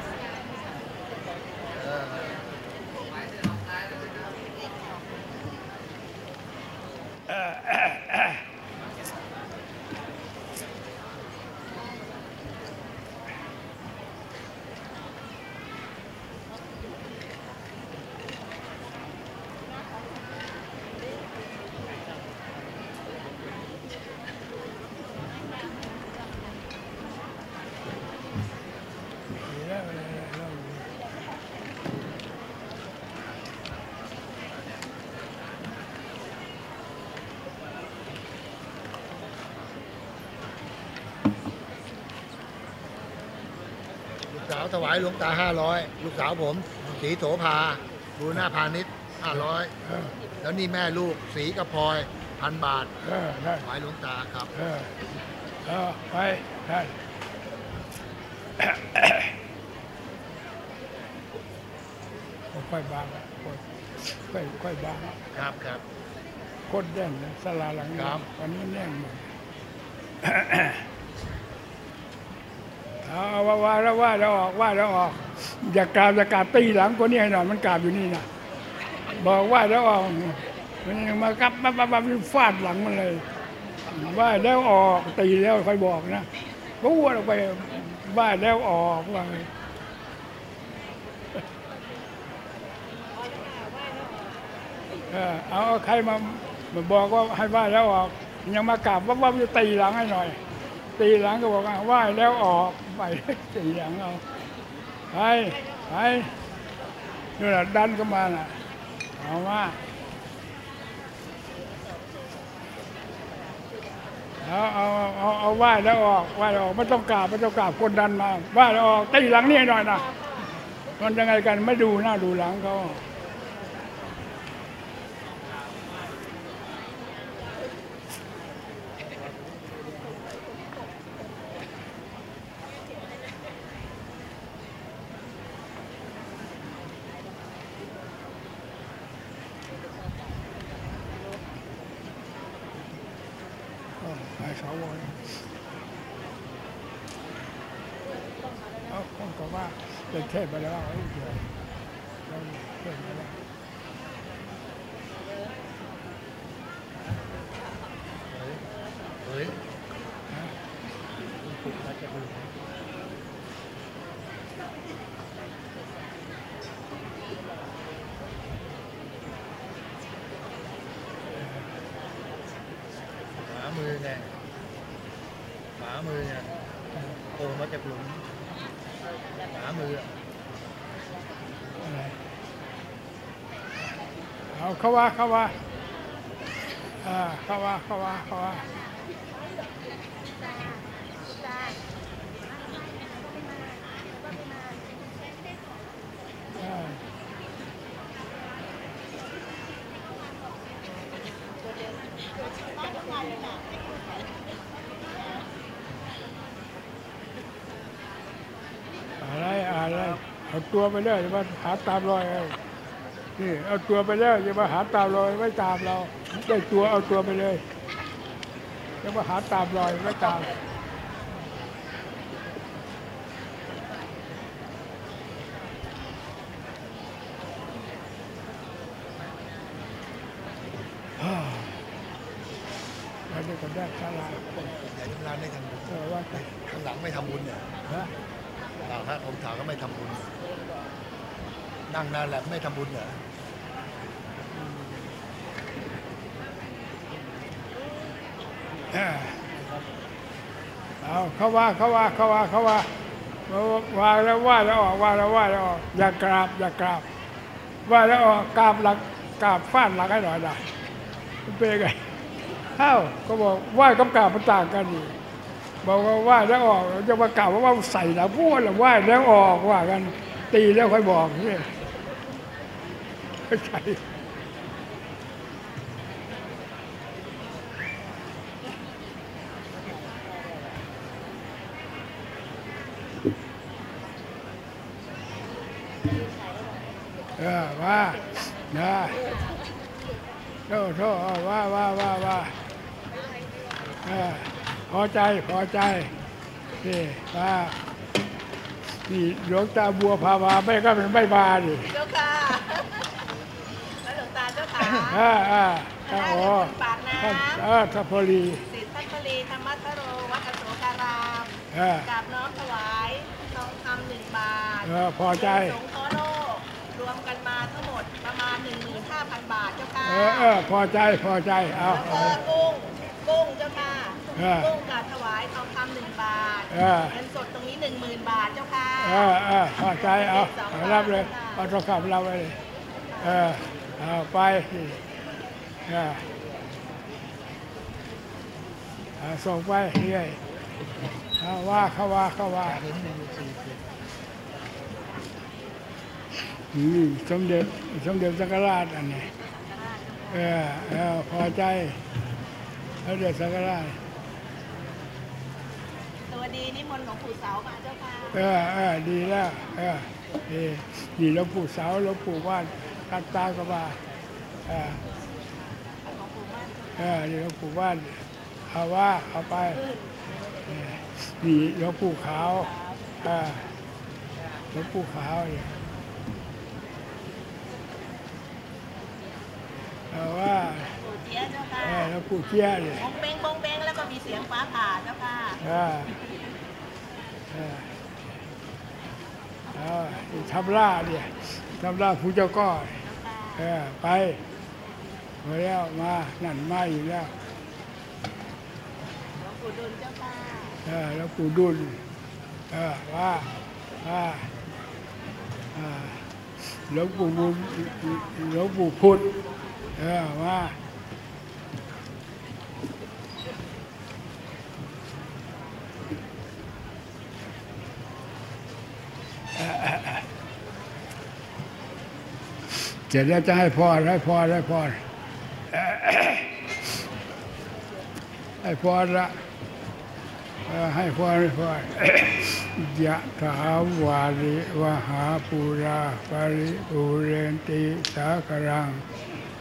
ลูกสาวถวายหลวงตาห้าร้อยลูกสาวผมสีโสภาบูรณาพาณิชย์ห้าร้อยแล้วนี่แม่ลูกสีกระพลอยพันบาทเออได้ถวายหลวงตาครับ เออเออไปได้ค่อยบางอะค่อยค่อยบางอะครับครับ โคตรแน่นเลยสลาหลังนี้ครับ วันนี้แน่นหมด เอาว่าว่าแล้วว่าแล้วออกว่าแล้วออก อย่ากราบอย่ากราบตีหลังคนนี้ให้หน่อยมันกราบอยู่นี่นะบอกว่าแล้วออกมันมากับมามามาฟาดหลังมันเลย ว่าแล้วออกตีแล้วค่อยบอกนะก็วนออกไปว่าแล้วออกว่าเออเอาใครมามาบอกว่าให้ว่าแล้วออกยังมากราบว่าว่าจะตีหลังให้หน่อย ตีหลังก็บอกว่าว่าแล้วออกไปตีหลังเอาไปไปนี่แหละดันเข้ามาน่ะเอามาเอาเอาเอาเอาไหว้แล้วออกไหว้แล้วออกไม่ต้องกราบไม่ต้องกราบคนดันมาไหว้แล้วออกตีหลังนี่ให้หน่อยนะมันยังไงกันไม่ดูหน้าดูหลังเขา ก็ให้สวเอาคนก็ว่าเป็นเทพไปแล้วเอาเดี๋ยวเราเทพไปแล้ว เฮ้ยขวามือไงขวามือไงโผล่มาจากหลุมขวามืออะ อะไรเอาเขาว่าเข้าว่าอ่าเข้าว่าเข้าว่าเข้าว่าอะไรอะไรเอาตัวไปเลยอย่าหาตามรอยเอา นี่เอาตัวไปแล้วอย่ามาหาตามรอยไม่ตามเรา ได้ตัวเอาตัวไปเลยอย่ามาหาตามรอยไม่ตามฮ่าแล้วนี่ก็ได้สาราใหญ่ทำงานไม่ทำบุญเออว่าแต่ข้างหลังไม่ทำบุญเนี่ยฮะหลังพระผมถามก็ไม่ทำบุญ นั่งนั่นแหละไม่ทำบุญเหรอเออ เขาว่าเขาว่าเขาว่าเขาว่าว่าแล้วว่าแล้วออกว่าแล้วว่าแล้วออกอย่ากราบอย่ากราบ ว่าแล้วออกกราบหลังกราบฟาดหลังให้หน่อยนะมันเป็นไงเอ้าก็บอกไหวกับกราบมันต่างกันนี่บอกว่าไหวแล้วออกจะมากราบว่าว่าใส่หลังพูดหรือไหวแล้วออกว่ากันตีแล้วค่อยบอกเนี่ไม่ใช่ เออว่านะโทษโทษว่าว่าว่าว่าเออพอใจพอใจนี่ว่านี่หลวงตาบัวพาวาไม่ก็เป็นไม่บาดิเจ้าค่ะแล้วหลวงตาเจ้าค่ะอ่าอ่าอ่าได้โอ้เลยปากน้ท่านทัพพลีำสิทธิ์ทัพพลีธรรมทโรวัดอโศการามกราบน้อมถวาย บาทเออพอใจ สงฆ์โตโลกรวมกันมาทั้งหมดประมาณ 15,000 บาทเจ้าค่ะเออเออพอใจพอใจเอาแล้วเอา ก็กุ้งกุ้งเจ้าค่ะเออกุ้งกราบถวายทองคำหนึ่งบาทเออ เงินสดตรงนี้ 10,000 บาทเจ้าค่ะ เออเออพอใจเอาเอารับเลยเอาโทรศัพท์เราไปเลยเออเอาไปสิเออเอาส่งไปเรื่อยเอาว่าเขาว่าเขาว่านี่ส มเด็จสมเด็จสังฆราชอันนี้เออเออพอใจสมเด็จสังฆราชสวัสดีนิมนต์หลวงปู่เสามาเจ้าค่ะเออเออดีแล้วเออดีดีหลวงปู่เสาหลวงปู่ว่านตัดตาก็ว่าเออหลวงปู่มั่นเออนี่หลวงปู่ว่านเอาว่าเอาไปเออนี่หลวงปู่ขาวเออหลวงปู่ขาวเนี่ยเอา ว่าปู่เจี๊ยะเจ้าค่ะเออหลวงปู่เจี้ยเนี่ยบงเบงบงเบงแล้วก็มีเสียงฟ้าผ่าเจ้าค่ะเออเออเอาทำล่าเนี่ยทำล่าผู้เจ้าก้อเออไปมาแล้วมานั่นมาอยู่แล้วหลวงปู่ดุลเจ้าค่ะเออแล้วปู่ดุลเออว่าว่าอ่าหลวงปู่บุญหลวงปู่พุทธ เออว่าเสร็จแล้วจะให้พรให้พรให้พรให้พรละให้พรให้พรยะถาวาริวหาปูราปริปุเรนติสากรัง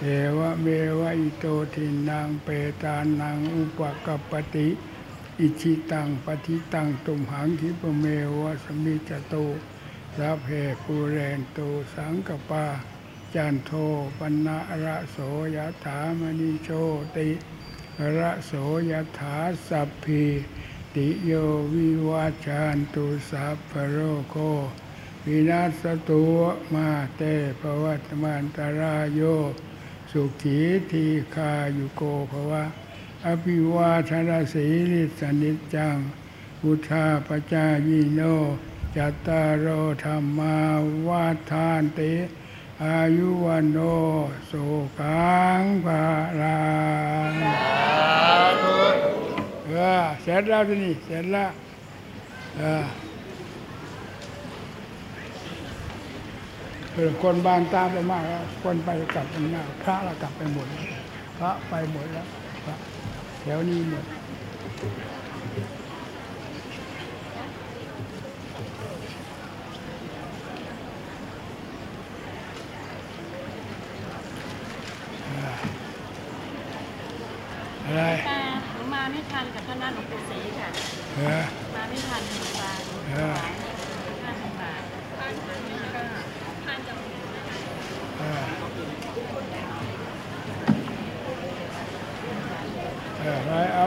เอวะเมวะอิโตทินังเปตานังอุปกัปปติ อิชิตังปฏิตังตุมหังคิปเมวะสมิจโตสัพเพปูเรนโตสังกปา จันโทปนะระโสยถามณิโชติระโสยถาสัพพิติโยวิวาจันตุสัพพโรโควินาศตุมาเตภวัตมันตรายโย สุขีทีคายุโกภวะอภิวาทนาสีลิสนิจจังพุทธาปจายิโนจัตตารโอธรรมาวาทานติอายุวันโนสุขังภาลังเออเสร็จแล้วที่นี่เสร็จแล้วเออ ออคนบานตามไปมากแล้วคนไปกลับไปมากพระเรากลับไปหมดแล้วพระไปหมดแล้วพระแถวนี้หมดอะไรตาหนูมาไม่ทันกับท่านนั้นหลวงปู่ศรีค่ะเออมาไม่ทันหลวงตาเออท่านหนึ่งบาทท่านท่านนี้ก็ท่านจะ เออเออไปเอา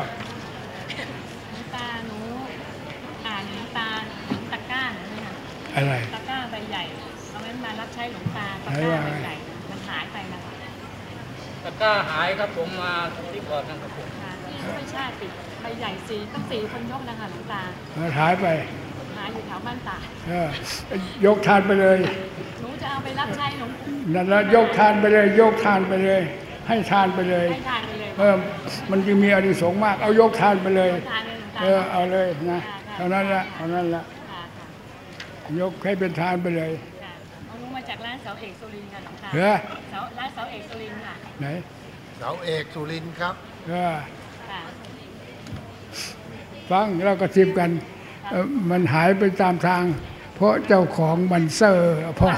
ว อะไรตะกร้าใบใหญ่เอาไว้มารับใช้หลวงตาตะไหนกร้าว่าใบใหญ่มันหายไปนะคะตะกร้าหายครับผมมาที่ก่อนนะครับผมค่ะไม่ใช่ติดใบใหญ่สีตั้งสี่คนยกนะคะหลวงตามันหายไปหายอยู่แถวบ้านตาดเออยกทานไปเลยหนูจะเอาไปรับใช้หลวงปู่นั่นแล้วยกทานไปเลย ยกทานไปเลย ให้ทานไปเลยให้ทานไปเลยเออมันจะมีอานิสงส์มาก เอายกทานไปเลยทานเลยหลวงตาเออเอาเลยนะค่ะค่ะเท่านั้นแหละเท่านั้นแหละค่ะค่ะ ยกให้เป็นทานไปเลยค่ะเอาลุงมาจากร้านเสาเอกสุรินทร์ค่ะหลวงตาเหรอเสาร้านเสาเอกสุรินทร์ค่ะไหนเสาเอกสุรินทร์ครับเออค่ะฟังแล้วก็ทิมกันเอ่อมันหายไปตามทาง เพราะเจ้าของมันเซอร์เพราะ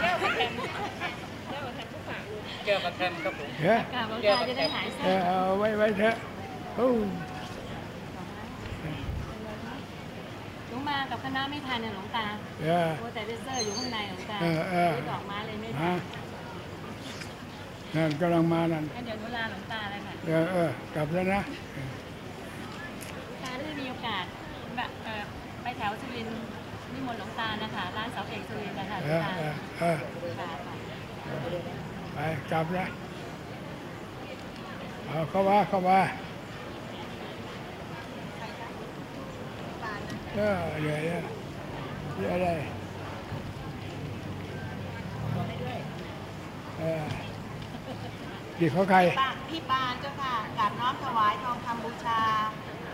แก้วกระแทมครับผมเฮ้ยค่ะหลวงตาจะได้หายเศเอร้าอเอาไว้ไว้เถอะโอ้ ลุง มากับคณะไม่ทันเนี่ยหลวงตาเออ โอ้แต่เลเซอร์อยู่ข้างในหลวงตาเออเออ ซื้อดอกไม้เลยไม่ทัฮะนนั่นกำลังมานั่นงั้นเดี๋ยวหนุลาหลวงตาเลยค่ะ เออเออกลับแล้วนะตาได้มีโอกาสแบบเอ่อไปแถวสุรินทร์นิมนต์หลวงตานะคะ ร้านเสาเอกสุรินทร์นะคะหลเอวงอตาเออเออค่ะค่ะไปกลับนะเอาเข้ามาเข้ามา เออเดี๋ยวเดี๋ยวเดี๋ยวอะไรเออดีเขาใครป้าพี่ปานเจ้าค่ะกราบน้อมถวายทองคำบูชา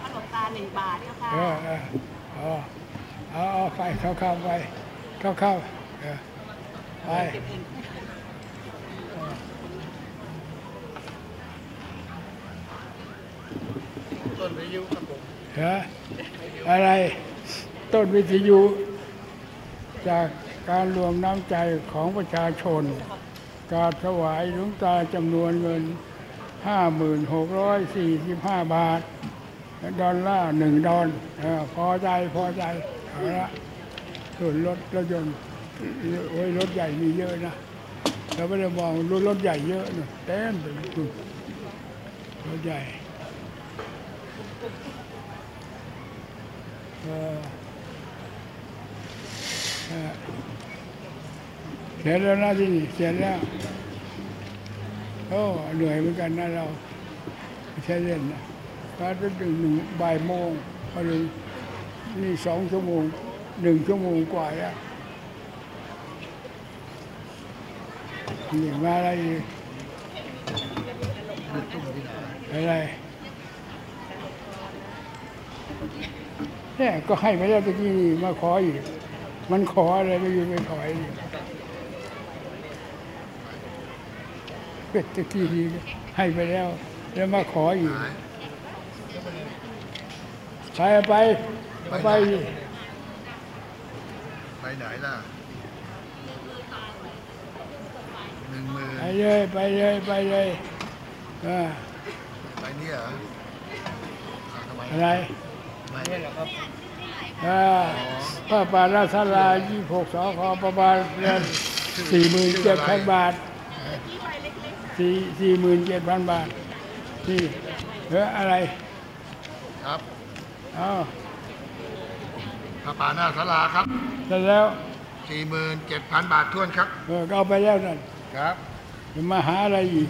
พระหลวงตาหนึ่งบาทเจ้าค่ะเออเออเอาเอาเอาไปเข้าเข้าไปเข้าเข้าเออไปต้นวิทยุครับผมฮะอะไร ต้นวิทยุ จากการรวมน้ำใจของประชาชน การถวายหลวงตาจำนวนเงิน 5645 บาท ดอลลาร์หนึ่งดอลพอใจพอใจเอาละส่วนรถรถยนต์โอ้ยรถใหญ่มีเยอะนะเราไม่ได้มองรถรถใหญ่เยอะนะเต็มไปหมดรถใหญ่เออ เขียนแล้วนะที่นี่เขียนแล้วโอ้เหนื่อยเหมือนกันนะเราใช่เล่นนะมาจนถึงหนึ่งบ่ายโมงพอดีนี่สองชั่วโมงหนึ่งชั่วโมงกว่าแล้วนี่มาอะไรอีกอะไรเนี่ยก็ให้ไปแล้วตะกี้นี่มาขออีก มันขออะไรไม่อยู่ไม่ถอยเป็ดตะกี้นี่ให้ไปแล้ว แล้วมาขออีกไปไปไปดิไปไหนล่ะหนึ่งมื่นไปเลยไปเลยไปเลยไปเนี่ยเหรออะไรไม่นี่แหละครับ พระปาราสลายี่หกสองขอประมาณเดือนสี่หมื่นเจ็ดพันบาทสี่สี่หมื่นเจ็ดพันบาทนี่เอออะไรครับเอ้าวพระป่าหน้าศาลาครับเสร็จแล้วสี่หมื่นเจ็ดพันบาททวนครับเออก็เอาไปแล้วนั่นครับจะมาหาอะไรอีก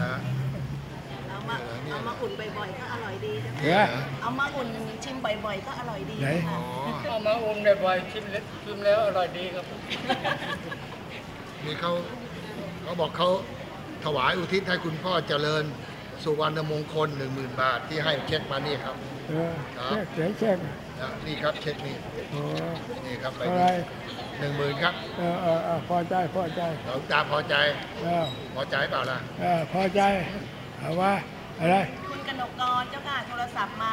นะเอามา เอามาอุ่นบ่อยๆก็อร่อยดีเจ้าเหรค่ะอเอามาอุ่นชิมบ่อยๆก็อร่อยดีไหนเจ้าอ๋ค่ะอเอามาอุ่นบ่อยๆชิมแล้วชิมแล้วอร่อยดีครับ นี่เขาเขาบอกเขาถวายอุทิศให้คุณพ่อเจริญ สุวรรณมงคลหนึ่งหมื่นบาทที่ให้เช็คมานี่ครับเออครับเช็คเช็คเช็คนะนี่ครับเช็คนี่โอ้นี่ครับไปอะไรหนึ่งหมื่นครับเออเออเออพอใจพอใจหลวงตาพอใจเออพอใจเปล่าล่ะ เออพอใจเอาว่า อะไรคุณกนกกรเจ้าค่ะโทรศัพท์มา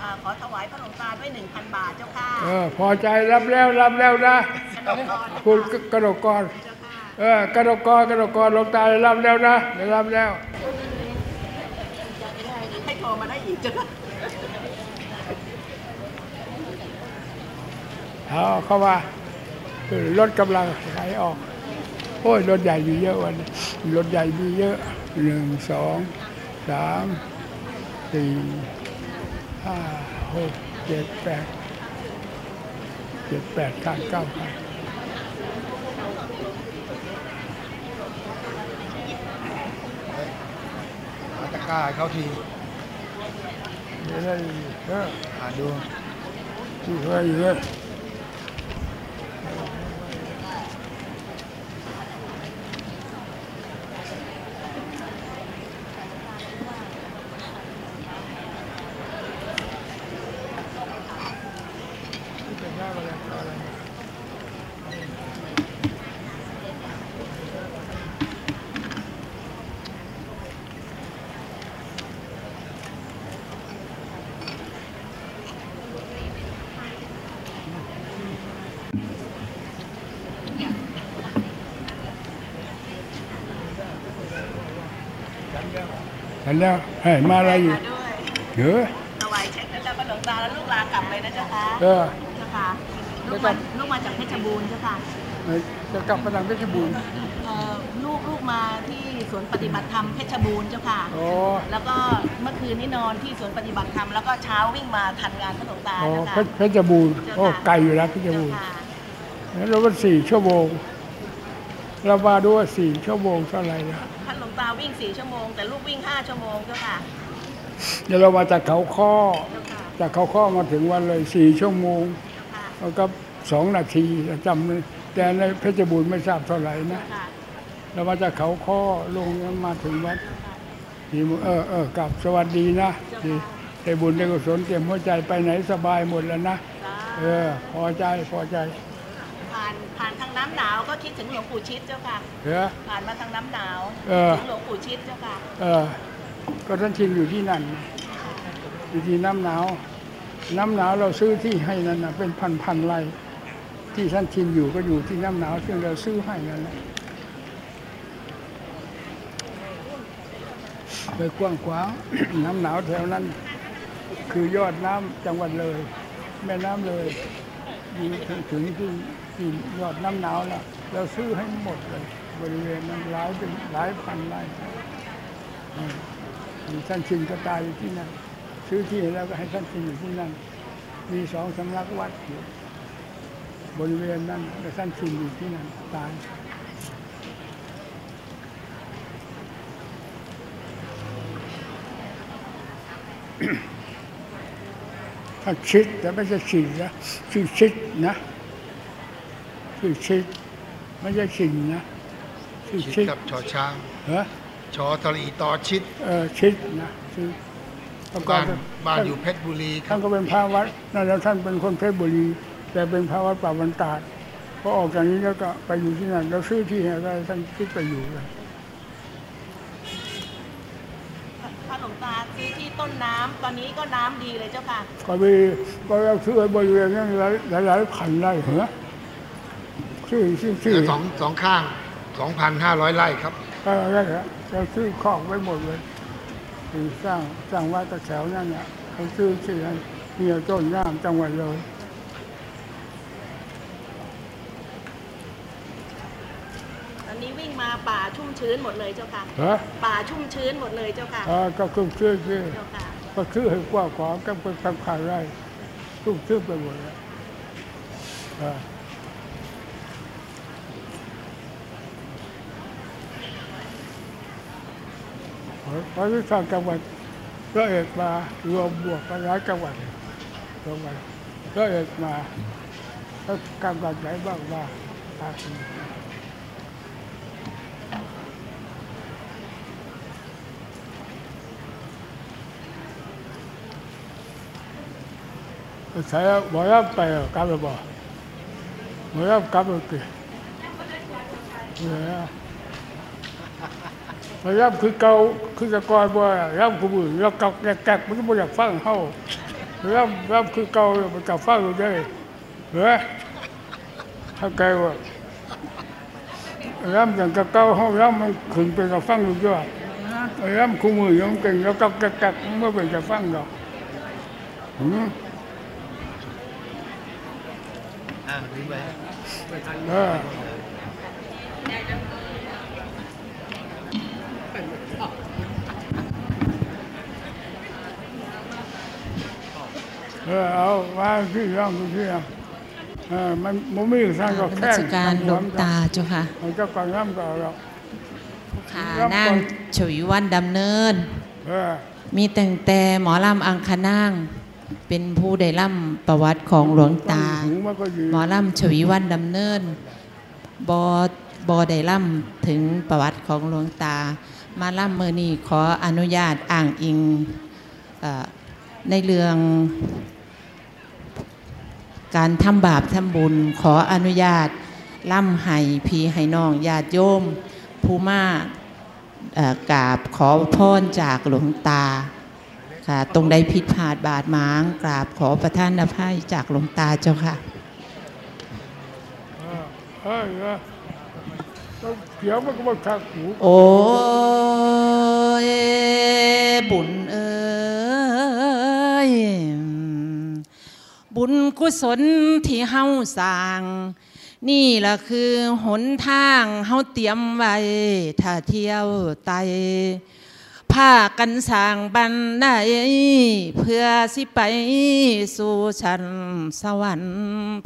อ่าขอถวายพระหลวงตาด้วย1,000บาทเจ้าค่ะเออพอใจรับแล้วรับแล้วนะกนกกรคุณกระดกกรเจ้าค่ะเออกระดกกรกระดกกรหลวงตารับแล้วนะได้รับแล้วให้โทรมาได้อีกเจ้าค่ะเอาเข้ามาเออรถกำลังไหลออก โอ้ยรถใหญ่มีเยอะวันนี้รถใหญ่มีเยอะหนึ่งสอง สามสี่ห้าหกเจ็ดแปดเจ็ดแปดคันเก้าคันหาตะกร้าให้เขาทีเดี๋ยวได้เอออ่านดูที่เคยเยอะ เห็นแล้วเฮ้ยมาอะไรอยู่มาด้วยเยอะถวายเช็คนะเจ้าค่ะหลวงตาแล้วลูกลากลับเลยนะเจ้าค่ะเออเจ้าค่ะลูกมาลูกมาจากเพชรบูรณ์เจ้าค่ะจะกลับไปทางเพชรบูรณ์เอ่อลูกลูกมาที่สวนปฏิบัติธรรมเพชรบูรณ์เจ้าค่ะโอ้แล้วก็เมื่อคืนนี้นอนที่สวนปฏิบัติธรรมแล้วก็เช้าวิ่งมาทันงานพระหลวงตาโอ้เจ้าเพค่ะชรเพชรบูรณ์เจ้าค่ะโอ้ไกลอยู่แล้วเพชรเจ้าบูรณ์ค่ะแล้วเราว่าสี่ชั่วโมงเรามาดูว่าสี่ชั่วโมงเท่าไหร่นะ ท่านหลวงตาวิ่งสี่ชั่วโมง แต่ลูกวิ่งห้าชั่วโมงเจ้าค่ะ เดี๋ยวเรามาจากเขาข้อเจ้าค่ะจากเขาข้อมาถึงวันเลยสี่ชั่วโมงเจ้าค่ะแล้วก็สองนาทีจำเลยแต่ในเพชรบูรณ์ไม่ทราบเท่าไหร่นะค่ะเรามาจากเขาข้อลงแล้วมาถึงวัดทีมเออเออกลับสวัสดีนะดีได้บุญได้กุศลเตรียมหัวใจไปไหนสบายหมดแล้วนะ เออ พอใจพอใจ ผ่านผ่านทางน้ำหนาวก็คิดถึงหลวงปู่ชิดเจ้าค่ะเออผ่านมาทางน้ำหนาวเออ ถึงหลวงปู่ชิดเจ้าค่ะ เออ ก็ท่านชินอยู่ที่นั่นอยู่ที่น้ำหนาว น้ำหนาวเราซื้อที่ให้นั่นนะเป็นพันพันๆไร่ที่ท่านชินอยู่ก็อยู่ที่น้ำหนาวซึ่งเราซื้อให้นั่นแหละไปกว้างขวาง น้ำหนาวแถวนั้น คือยอดน้ำจังหวัดเลย แม่น้ำเลยอยู่ถึงถึงที่ ที่ยอดน้ำหนาวแล้วเราซื้อให้หมดเลย บริเวณนั้นหลายเป็นหลายพันไร่อืมท่านชินก็ตายอยู่ที่นั่นซื้อที่แล้วก็ให้ท่านชินอยู่ที่นั่น มีสองสำนักวัดอยู่บริเวณนั้นแล้วท่านชินอยู่ที่นั่นตายถ้าชิดแต่ไม่ใช่ชินนะชื่อชิดนะ ชื่อชิดไม่ใช่ชินนะชื่อชิดชิดกับชอช้างเหรอชอทลีต่อชิดเออชิดนะชื่อประกอบ้าบนด้วยบ้านอยู่เพชรบุรีคท่ารันบก็เป็นพระวัดนั่นแล้วท่านเป็นคนเพชรบุรี แต่เป็นพระวัดป่าบรรดาดพอออกจากนี้แล้วก็ไปอยู่ที่นั่นเราซื้อที่ให้ได้ท่านคิดไปอยู่เลย พระหลวงตาซื้อที่ต้นน้ำตอนนี้ก็น้ำดีเลยเจ้าค่ะ ก็มีก็เราซื้อไว้บริเวณนั้นหลายหลายหลายพันไร่เหรอ ชื่อชื่อชื่อสองสองข้าง2,500ไร่ครับเออนั่นแหละเราซื้อคอกไว้หมดเลยคือสร้างสร้างวัดตะแถวนั่นเนี่ยเขาซื้อที่ให้มีต้นน้ำจังหวัดเลยตอนนี้วิ่งมาป่าชุ่มชื้นหมดเลยเจ้าค่ะเหรอป่าชุ่มชื้นหมดเลยเจ้าค่ะเออก็คือชื่อชื่อเจ้าค่ะก็ซื้อให้กว้างขวางก็เป็นพันพันไร่ทุกชื่อไปหมดเลยเออพระวิชา จังหวัดร้อยเอ็ดมารวมบวกกันหลายจังหวัดรวมกัน ร้อยาแล้วจังหวัดไหนบ้ามคือเก่าคือจะกอนบ่ย่ำคือมือแล้วกักแกกมันบ่อยากฟังเฮาย่ำย่ำคือเก่ามันกับฟังอยู่ได้เฮ้ยถ้าไกว่าย่ำอย่างกับเก่าเฮาย่ำมันขึ้นไปกับฟังอยู่ด้วยย่ำคู่มือยังเก่งแล้วกักแกกมันบ่เป็นจะฟังดอกหืมอ่าถึงไปเออเเอาว่าที่ย่องที่ย่องเออมันมันมีสร้างก็นแค่มัสการหลวงตาเจ้าค่ะมันจะก่อนย่ำก็เอาหรอกค่ะครับนั่งฉวีวันดำเนินเออมีแต่งแต่หมอลำอังคณางเป็นผู้ได้ล่ำประวัติของหลวงตาหูมันก็ดีหมอลำฉวีวันดำเนินบอบอได้ล่ำถึงประวัติของหลวงตา มาล่ำมือนี้ขออนุญาตอ้างอิงเออในเรื่อง การทำบาปทำบุญขออนุญาตล่ำให้พี่ให้น้องญาติโยมผู้มาเอ่อกราบขอพรจากหลวงตาค่ะตรงใดผิดพลาดบาดหมางกราบขอประทานอภัยจากหลวงตาเจ้าค่ะเฮ้เฮ้ยเขียวมันก็มาทักหูโอ้ยบุญเอ้ย บุญกุศลที่เฮาสร้าง นี่ล่ะคือหนทางเฮาเตรียมไว้ถ้าเที่ยวไตพากันสร้างบันไดเพื่อสิไปสู่ชั้นสวรรค์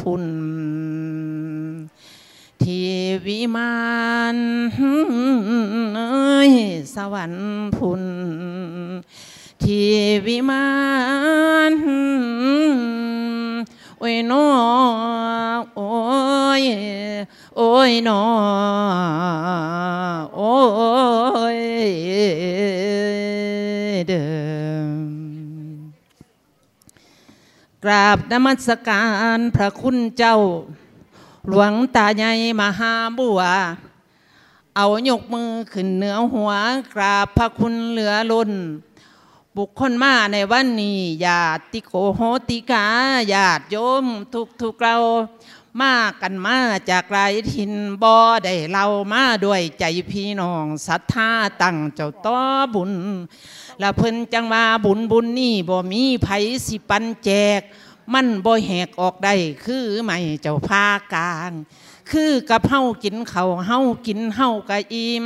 พุ่นที่วิมานเอ้ยสวรรค์พุ่น ที่วิมานโอ้ยนอโอ้ยโอ้ยนอโอ้ยเดิมกราบนมัสการพระคุณเจ้า หลวงตาใหญ่มหาบัวเอายกมือขึ้นเหนือหัว กราบพระคุณเหลือล้น บุคคลมาในวันนี้ญาติโกโหติกาญาติโยมทุกทุกเรา มากันมาจากไรทินบ่อได้เรามาด้วยใจพี่น้องศรัทธาตั้งเจ้าต่อบุญและเพิ่นจังว่าบุญบุญนี่บ่มีไผสิปันแจก มันบ่แหกออกได้คือไม่เจ้าพากลาง คือกับเฮากินเขาเฮากินเฮากะอิม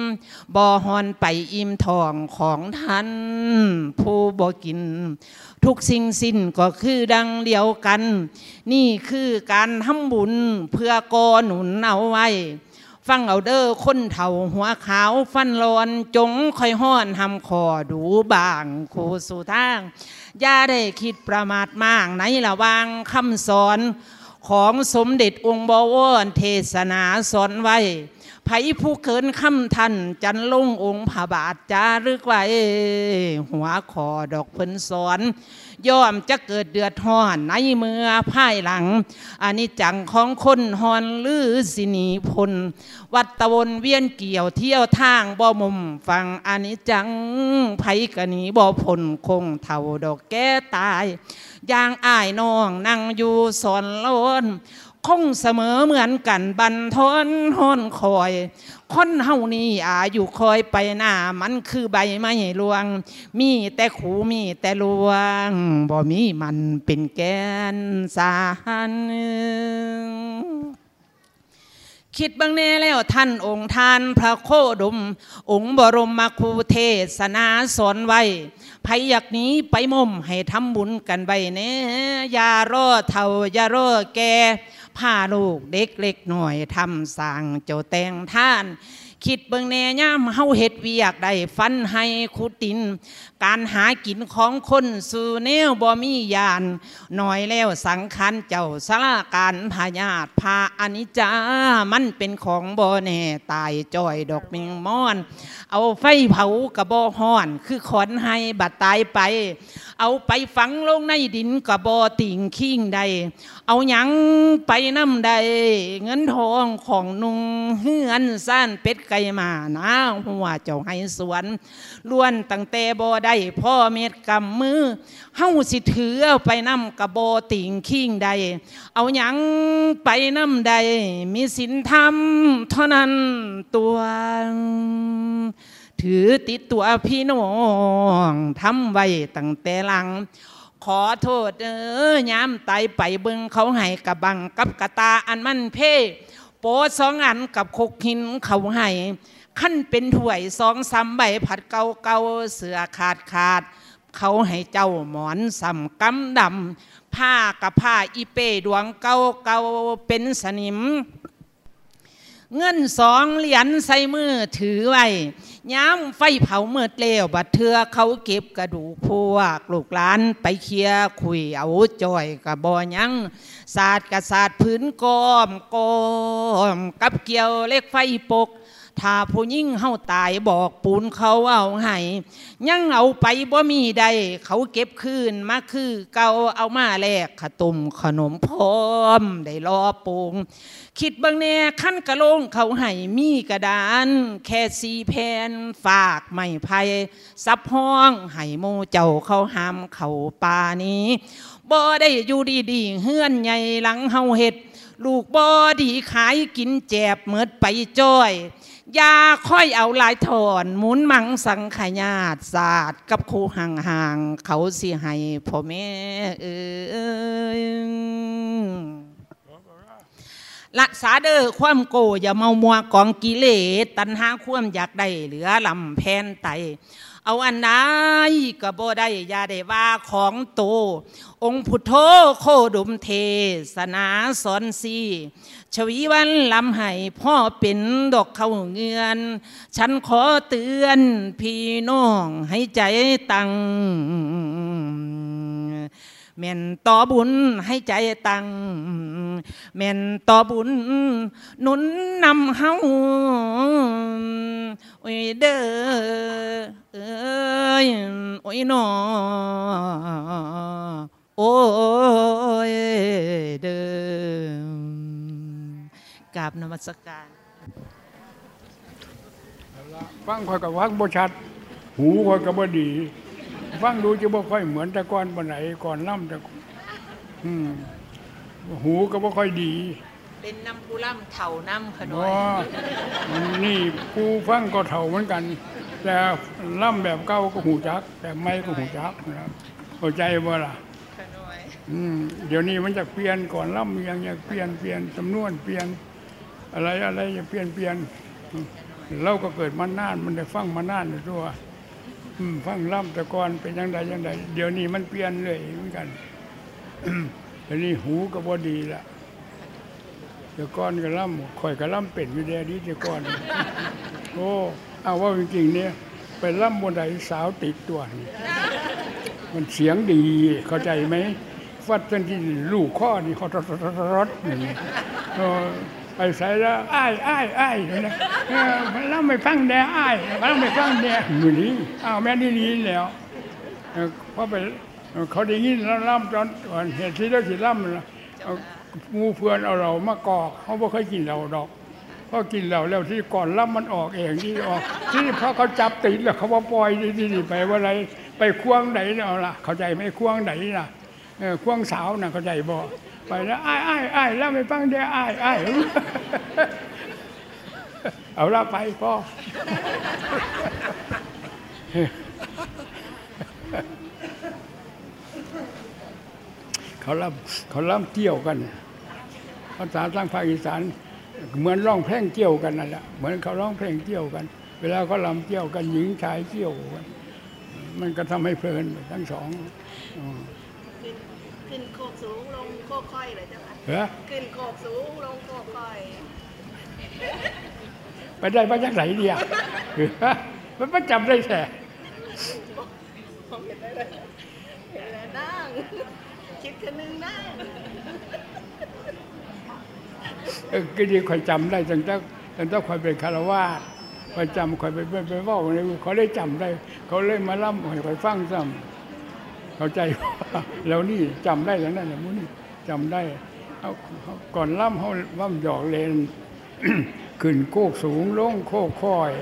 บ่ฮอนไปอิมทองของท่านผู้บ่กิน ทุกสิ่งสิ้นก็คือดังเดียวกัน นี่คือการทำบุญเพื่อกอหนุนเอาไว้ฟังเอาเด้อคนเฒ่าหัวขาวฟันรอนจงค่อยห้อนทำคอดูบางคสู่ทาง อย่าได้คิดประมาทมากในระวางคำสอน ของสมเด็จองค์บวรเทศนาสอนไว้ ไผผู้เกินคำทันจันลงองค์ผาบาทจารึกไว้หัวคอดอกเพิ่นสอนย่อมจะเกิดเดือดร้อนในเมื่อภายหลังอันนี้จังของคนหอนลือสินีพล วัดตะวนเวียนเกี่ยวเที่ยวทางบ่มุมฟังอันนี้จังไผกะนีบ่พลคงเท่าดอกแก้ตาย อย่างอ้ายน้องนั่งอยู่สอนโลน คงเสมอเหมือนกันบันทนหอนคอยคนเฮานี่อาอยุคอยไปหน้า มันคือใบไม้ลวง มีแต่ขูมีแต่ลวงบ่มีมันเป็นแกนสารคิดบางแน่แล้วท่านองค์ท่านพระโคดม องค์บรมมาคูเทศนาสอนไว้ไผอยากนี้ไปมุมให้ทำบุญกันไว้เน่อย่ารอเท่าอย่ารอแก พาลูกเด็กเล็กหน่อยทำสั่งเจ้าแต่งท่าน คิดเบิ่งแน่ย่ามเฮาเฮ็ดเวียกได้ฟันให้ขุดดิน การหากินของคนสู่แนวบ่มียานหน่อยแล้วสังขารเจ้าสลาการพญาตพาอนิจจามันเป็นของบ่แน่ตายจ้อยดอกเมงมอน เอาไฟเผากระบอห้อน คือขอนให้บัดตายไป เอาไปฝังลงในดินกระบอติ่งขิงใด เอาหยังไปน้ำใด เงินทองของนุงเฮือนซ่านเป็ดไก่มานาหัวเจ้าให้สวนล้วนตั้งแต่บ่ได้พ่อเม็ดกำมือ เฮาสิถือเอาไปนำกระโบติ่งขิงใด เอาหยังไปนำใด มีสินธรรมเท่านั้นตัวถือติดตัวพี่น้องทำไว้ตั้งแต่หลัง ขอโทษเออยามไตายไปเบิงเขาให้กระบังกับกระตาอันมั่นเพ่โปสองอันกับคกหินเขาให้ขั้นเป็นถ้วยสองสามใบผัดเกาเกาเสือขาดขาด เขาให้เจ้าหมอนสำกำดำผ้ากับผ้าอีเป้ดวงเกาเกาเป็นสนิม เงินสองเหรียญใส่มือถือไว้ย้ำไฟเผาเมื่อเล้วบัดเทือเขาเก็บกระดูกพวกลูกหลานไปเคลียคุยเอาจ่อยกับบอยังศาสตร์กับศาสตร์พื้นกอมกอมกับเกี่ยวเล็กไฟปก ถ้าผู้ยิ่งเฮาตายบอกปูนเขาเอาให้ยังเอาไปบ่มีใด เขาเก็บคืนมาคือเก่าเอามาแลกขาวตุมขนมพร้อมได้รอปรุงคิดบางแน่ขั้นกระโลงเขาให้มีกระดาน แค่สีแผ่นฝากไม่ไผ่ซับห้องให้โมเจ้าเขาหามเขาป่านี้บ่ได้อยู่ดีๆเฮือนใหญ่หลังเฮาเห็ด ลูกบ่ดีขายกินแจบเหมือดไปจ้อย ยาค่อยเอาลายถอนหมุนมังสังขยาดศาสตร์กับครูห่างๆเขาสิให้พ่อแม่เอ้ยละสาเดอความโกอย่าเมามัวกองกิเลสตันหาความอยากได้เหลือลำแพนไต เอาอันไหนก็บ่ได้ยาได้ว่าของโต องค์พุทโธโคดุมเทศนาสอนสีชวีวันลำไห้พ่อเป็นดอกเข้าเงือน ฉันขอเตือนพี่น้องให้ใจตั้ง แม่นต่อบุญให้ใจตั้งแม่นต่อบุญหนุนนำเฮาโอ้ยเด้อเอ้ยโอ้ยนอโอ้ยเด้อกราบนมัสการฟังคอยกับฟังบ่ชัด หูคอยกับบ่ดี ฟังดูจะบ่ค่อยเหมือนแต่ก่อนปานไหนก่อนล่ำแต่อืมหูก็บ่ค่อยดี เป็นน้ำผู้ล่ำเถ่าน้ำขน้ออ๋อยมันนี่ผู้ฟังก็เท่าเหมือนกัน แต่ล่ำแบบเก่าก็หูจัก แต่ไม่ก็หูจักนะครับเข้าใจบ่ล่ะขน้อยอืมเดี๋ยวนี้มันจะเปลี่ยนก่อนล่ำยังยังเปลี่ยนเปลี่ยนจำนวนเปลี่ยน อะไรอะไรจะเปลี่ยนเปลี่ยนอืมเราก็เกิดมานานมันได้ฟังมานานอยู่ตัวอืม ฟังล่ำแต่ก่อนเป็นยังไงยังไงเดี๋ยวนี้มันเปลี่ยนเลยเหมือนกันอืมเดี๋ยวนี้หูก็บ่ดีละแต่ก่อนก็ล่ำข่อยก็ล่ำเป็นอยู่เดียวนี้แต่ก่อนโอ้เอาว่าจริงๆเนี่ยไปล่ำบนไดสาวติดตัวนี่มันเสียงดีเข้าใจไหมฟัดจนที่ลูกข้อนี่เขารถรถรถนี่เออ ไปใส่แล้วอ้ายอ้ายอ้ายเลยนะเออแล้วไม่ฟังแด่อ้ายแล้วไม่ฟังแด่มือนี้อ้าวแม่นี่นี้แล้วเออเพราะไปเออเขาได้ยินแล้วล่ำตอนก่อนเหตุที่เราสิล่ำนะเอาหมูเพื่อนเอาเรามากอกเขาบ่เคยกินเราดอกเพราะกินเราแล้วที่ก่อนล่ำมันออกเองที่ออกที่พอเขาจับติดแล้วเขาว่าปล่อยนี่นี่ไปว่าอะไรไปควงไหนเอาล่ะ เข้าใจไหมควงไหนล่ะเออควงสาวน่ะเข้าใจบ่ ไปแล้วอ้ายอ้ายอ้ายแล้วไม่ฟังเด้ออ้ายอ้ายเอาละไปพ่อเขาล่ำเขาล่ำเกี่ยวกันภาษาทางภาคอีสานเหมือนร้องเพลงเกี่ยวกันนั่นแหละเหมือนเขาร้องเพลงเกี่ยวกัน เวลาเขาล่ำเกี่ยวกันหญิงชายเกี่ยวกันมันก็ทำให้เพลินทั้งสองขึ้นโคกสูง กค่อยเลยเจ้าค่ะเหรอขึ้นโคกสูงลงโคกค่อย ไปได้มาจากไหนเดียเหรอมันประจำได้แท้ผมเห็นได้เลยเห็นแล้วนั่งคิดคืนนึงนั่งเออก็ดีคอยจำได้ตั้งแต่ตั้งแต่คอยเป็นคารวาสคอยจำคอยไปไปไปเว่าในเขาได้จำได้ เขาเลยมาล่ำให้คอยฟังซ้ำเข้าใจว่าแล้วนี่จำได้แล้วนั่นแหละมุนี่ จำได้เอาก่อนล่ำเขาล่ำหยอกเลนขึ้นโคกสูงลงโคกคอย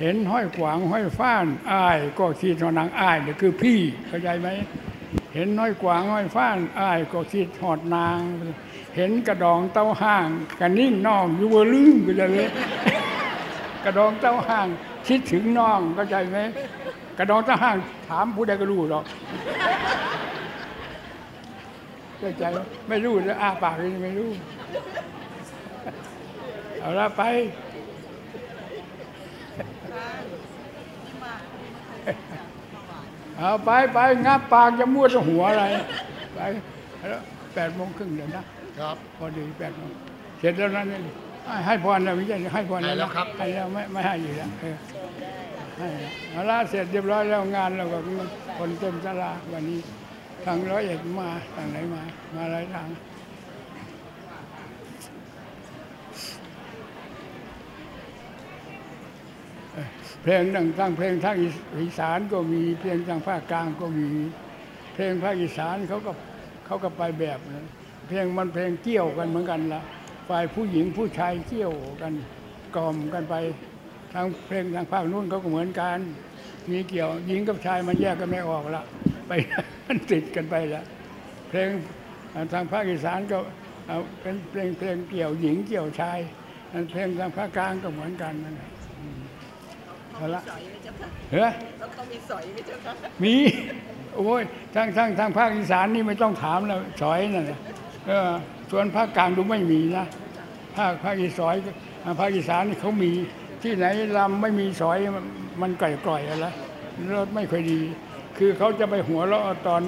เห็นห้อยขวางห้อยฟ้านอ้าย ก็คิดว่านางอ้ายเนี่ยคือพี่เข้าใจไหมเห็นน้อยกวางน้อยฟ้านอ้าย ก็คิดหอดนาง เห็นกระดองเต้าห้างกระนิ่งน้องอยู่บ่ลืมก็จะเลยกระดองเต้าห้างคิดถึงน้องเข้าใจไหมกระดองเต้าห้างถามผู้ใดก็รู้หรอก เข้าใจไหมไม่รู้แล้วอ้าปากยังไม่รู้ เอาละไปเอาไปไปงับปากจะมั่วจะหัวอะไร ไปแล้วแปดโมงครึ่งเดี๋ยวนะครับพอดีแปดโมงเสร็จแล้วนั่นเองให้ให้พรแล้วไม่ใช่ให้พรให้แล้วแล้วนะครับให้แล้วไม่ไม่ให้อยู่แล้วเออให้แล้วเอาละเสร็จเรียบร้อยแล้วงานเราก็คนเต็มศาลาวันนี้ ทางร้อยเอ็ดมาทางไหนมา มาหลายทางเพลงทางทางเพลงทางอีสานก็มีเพลงทางภาคกลางก็มี เพลงภาคอีสานเขาก็เขาก็ไปแบบเพลงมันเพลงเกี่ยวกันเหมือนกันละฝ่ายผู้หญิงผู้ชายเกี่ยวกันกล่อมกันไปทางเพลงทางภาคนู้นเขาก็เหมือนกัน มีเกี่ยวหญิงกับชายมันแยกกันไม่ออกละ ไปมันติดกันไปละเพลงทางภาคอีสานก็เอาเป็นเพลงเพลงเกี่ยวหญิงเกี่ยวชายเพลงทางภาคกลางก็เหมือนกันนั่นแหละอืมเอาละเฮ้ยแล้วเขามีสอยไหมเจ้าคะมีโอ้ยทางทางทางภาคอีสานนี่ไม่ต้องถามแล้วสอยนั่นแหละเออส่วนภาคกลางดูไม่มีนะภาคภาคอีสอยภาคอีสานนี่เขามีที่ไหนลำไม่มีสอยมันมันไก่กร่อยอะไรรสไม่ค่อยดี คือเขาจะไปหัวเราะตอน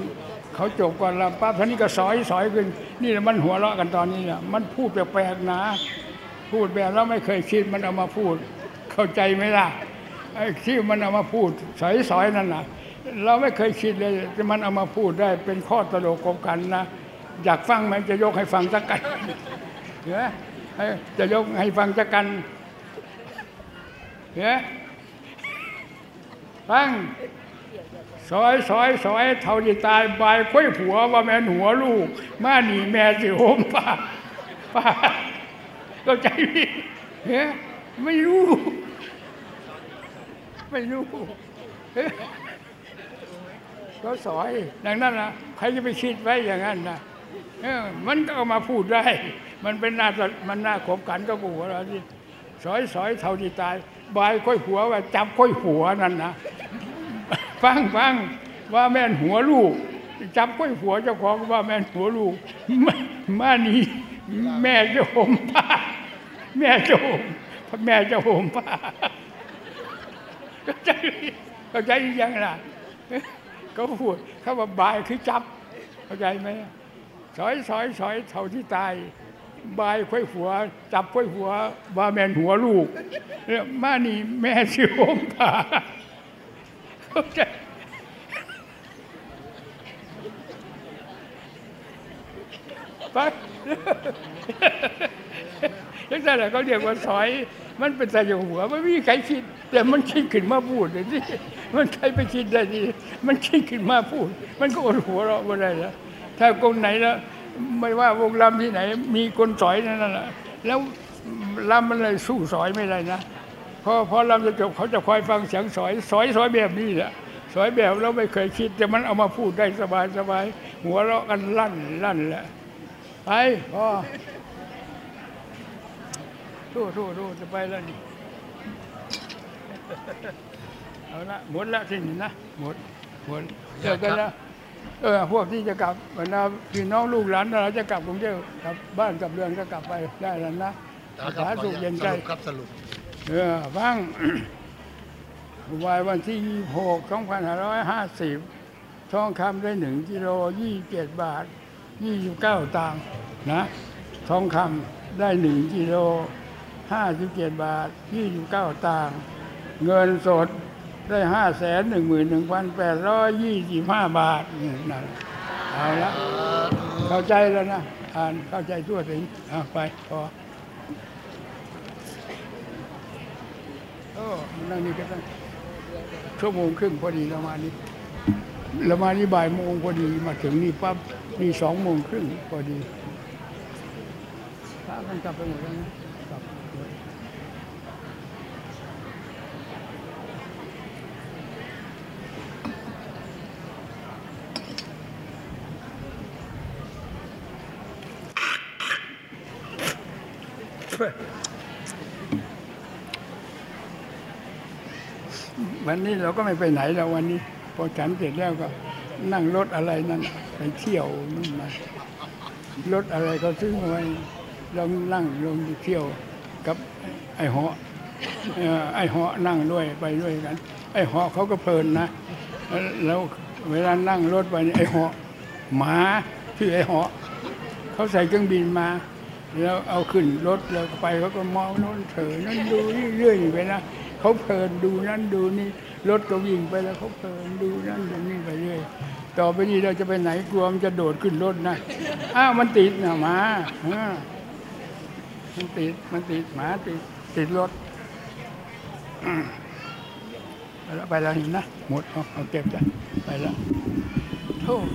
เขาจบก่อนลำปั๊บท่านี้ก็สอยสอยขึ้น นี่แหละมันหัวเราะกันตอนนี้เนี่ยมันพูดแปลกๆนะ พูดแบบแล้วไม่เคยคิดมันเอามาพูด เข้าใจไหมล่ะไอ้ที่มันเอามาพูดสอยๆนั่นนะเราไม่เคยคิดเลยจะมันเอามาพูดได้เป็นข้อตลกกบกันนะอยากฟังไหมจะยกให้ฟังสักกันเฮ้ยจะยกให้ฟังสักกันเฮ้ยฟัง ซอยซอยซอยเท่าที่ตายบายค่อยผัวว่าแม่หัวลูกมาหนีแม่สิโหมป้าป้าเข้าใจไหมเฮ้ยไม่รู้ ไม่รู้ก็สอยดังนั้นนะใครจะไปคิดไว้อย่างนั้นนะเออมันก็เอามาพูดได้ มันเป็นหน้าตะมันหน้าขบกันก็กูว่าที่สอยสอยเท่าที่ตายบายค่อยหัวว่าจับค่อยหัวนั่นนะ ฟังฟังว่าแม่นหัวลูกจับค่อยหัวเจ้าของว่าแม่นหัวลูกมามานี่แม่จะห่มผ้าแม่จะห่มแม่จะห่มผ้าเข้าใจเข้าใจยังล่ะเขาพูดเขาว่าบายคือจับเข้าใจไหมสอยสอยสอยเท่าที่ตายบายค่อยหัว จับค่อยหัวว่าแม่นหัวลูกเนี่ยมานี่แม่สิห่มผ้า ข้าใจไปยังไงล่ะเขาเรียกว่าสอย มันเป็นแต่องหัวไม่มีใครคิด แต่มันคิดขึ้นมาพูดเลยสิมันใครไปคิดได้ดีมันคิดขึ้นมาพูด มันก็อดหัวเราะไม่ได้แล้วถ้ากงไหนแล้วไม่ว่าวงลำที่ไหน มีคนสอยนั่นแหละแล้วลำมันเลยสู้สอยไม่ได้นะ พอพอลำจะจบเขาจะคอยฟังเสียงสอยสอยสอยแบบนี้แหละสอยแบบเราไม่เคยคิด แต่มันเอามาพูดได้สบายสบายหัวเราะกันลั่นลั่นแหละไปพอทู่ทู่ทู่จะไปแล้วนี่เอาละหมดละที่นี่นะหมดหมดเจอกันแล้วเออพวกที่จะกลับบรรดาพี่น้องลูกหลานเราจะกลับกรุงเทพกลับบ้านกลับเรือนก็กลับไปได้แล้วนะครัสาบสุขเย็นใจสรุปครับสรุป เออฟังวันวันที่ 26 2550 ทองคำได้ 1กิโล27 บาท 29 ตังค์นะ ทองคำได้ 1กิโล57 บาท 29 ตังค์เงินสดได้ 5 1 1 825 บาทนี่นั่นเอาละเข้าใจแล้วนะ อ่านเข้าใจทั่วถึงเอาไปพอ โอ้มันนั่งนี่ก็ตั้งชั่วโมงครึ่งพอดีเรามานี่เรามานี้บ่ายโมงพอดีมาถึงนี่ปั๊บนี่สองโมงครึ่งพอดีพระกันกลับไปหมดแล้วนะกลับหมด วันนี้เราก็ไม่ไปไหนแล้ววันนี้ พอฉันเสร็จแล้วก็นั่งรถอะไรนั่นไปเที่ยวนู่นมารถอะไรก็ซื้อมาไว้ลองนั่งลงเที่ยวกับไอ้เหาะไอ้เหาะนั่งด้วยไปด้วยกัน ไอ้เหาะเขาก็เพลินนะแล้วเวลานั่งรถไปไอ้เหาะหมาชื่อไอ้เหาะเขาใส่เครื่องบินมา แล้วเอาขึ้นรถแล้วไปเขาก็มองโน้นเถอนั่นดูเรื่อยๆไปนะ เขาเพลินดูนั่นดูนี่รถก็วิ่งไปแล้วเขาเพลินดูนั่นดูนี่ไปเรื่อยต่อไปนี้เราจะไปไหนกลัวมันจะโดดขึ้นรถนะอ้าวมันติดนะหมาเออมันติดมันติดหมาติดติดรถไปแล้วไปแล้วเห็นนะหมดเอาเอาเก็บจ้ะไปแล้วโทษ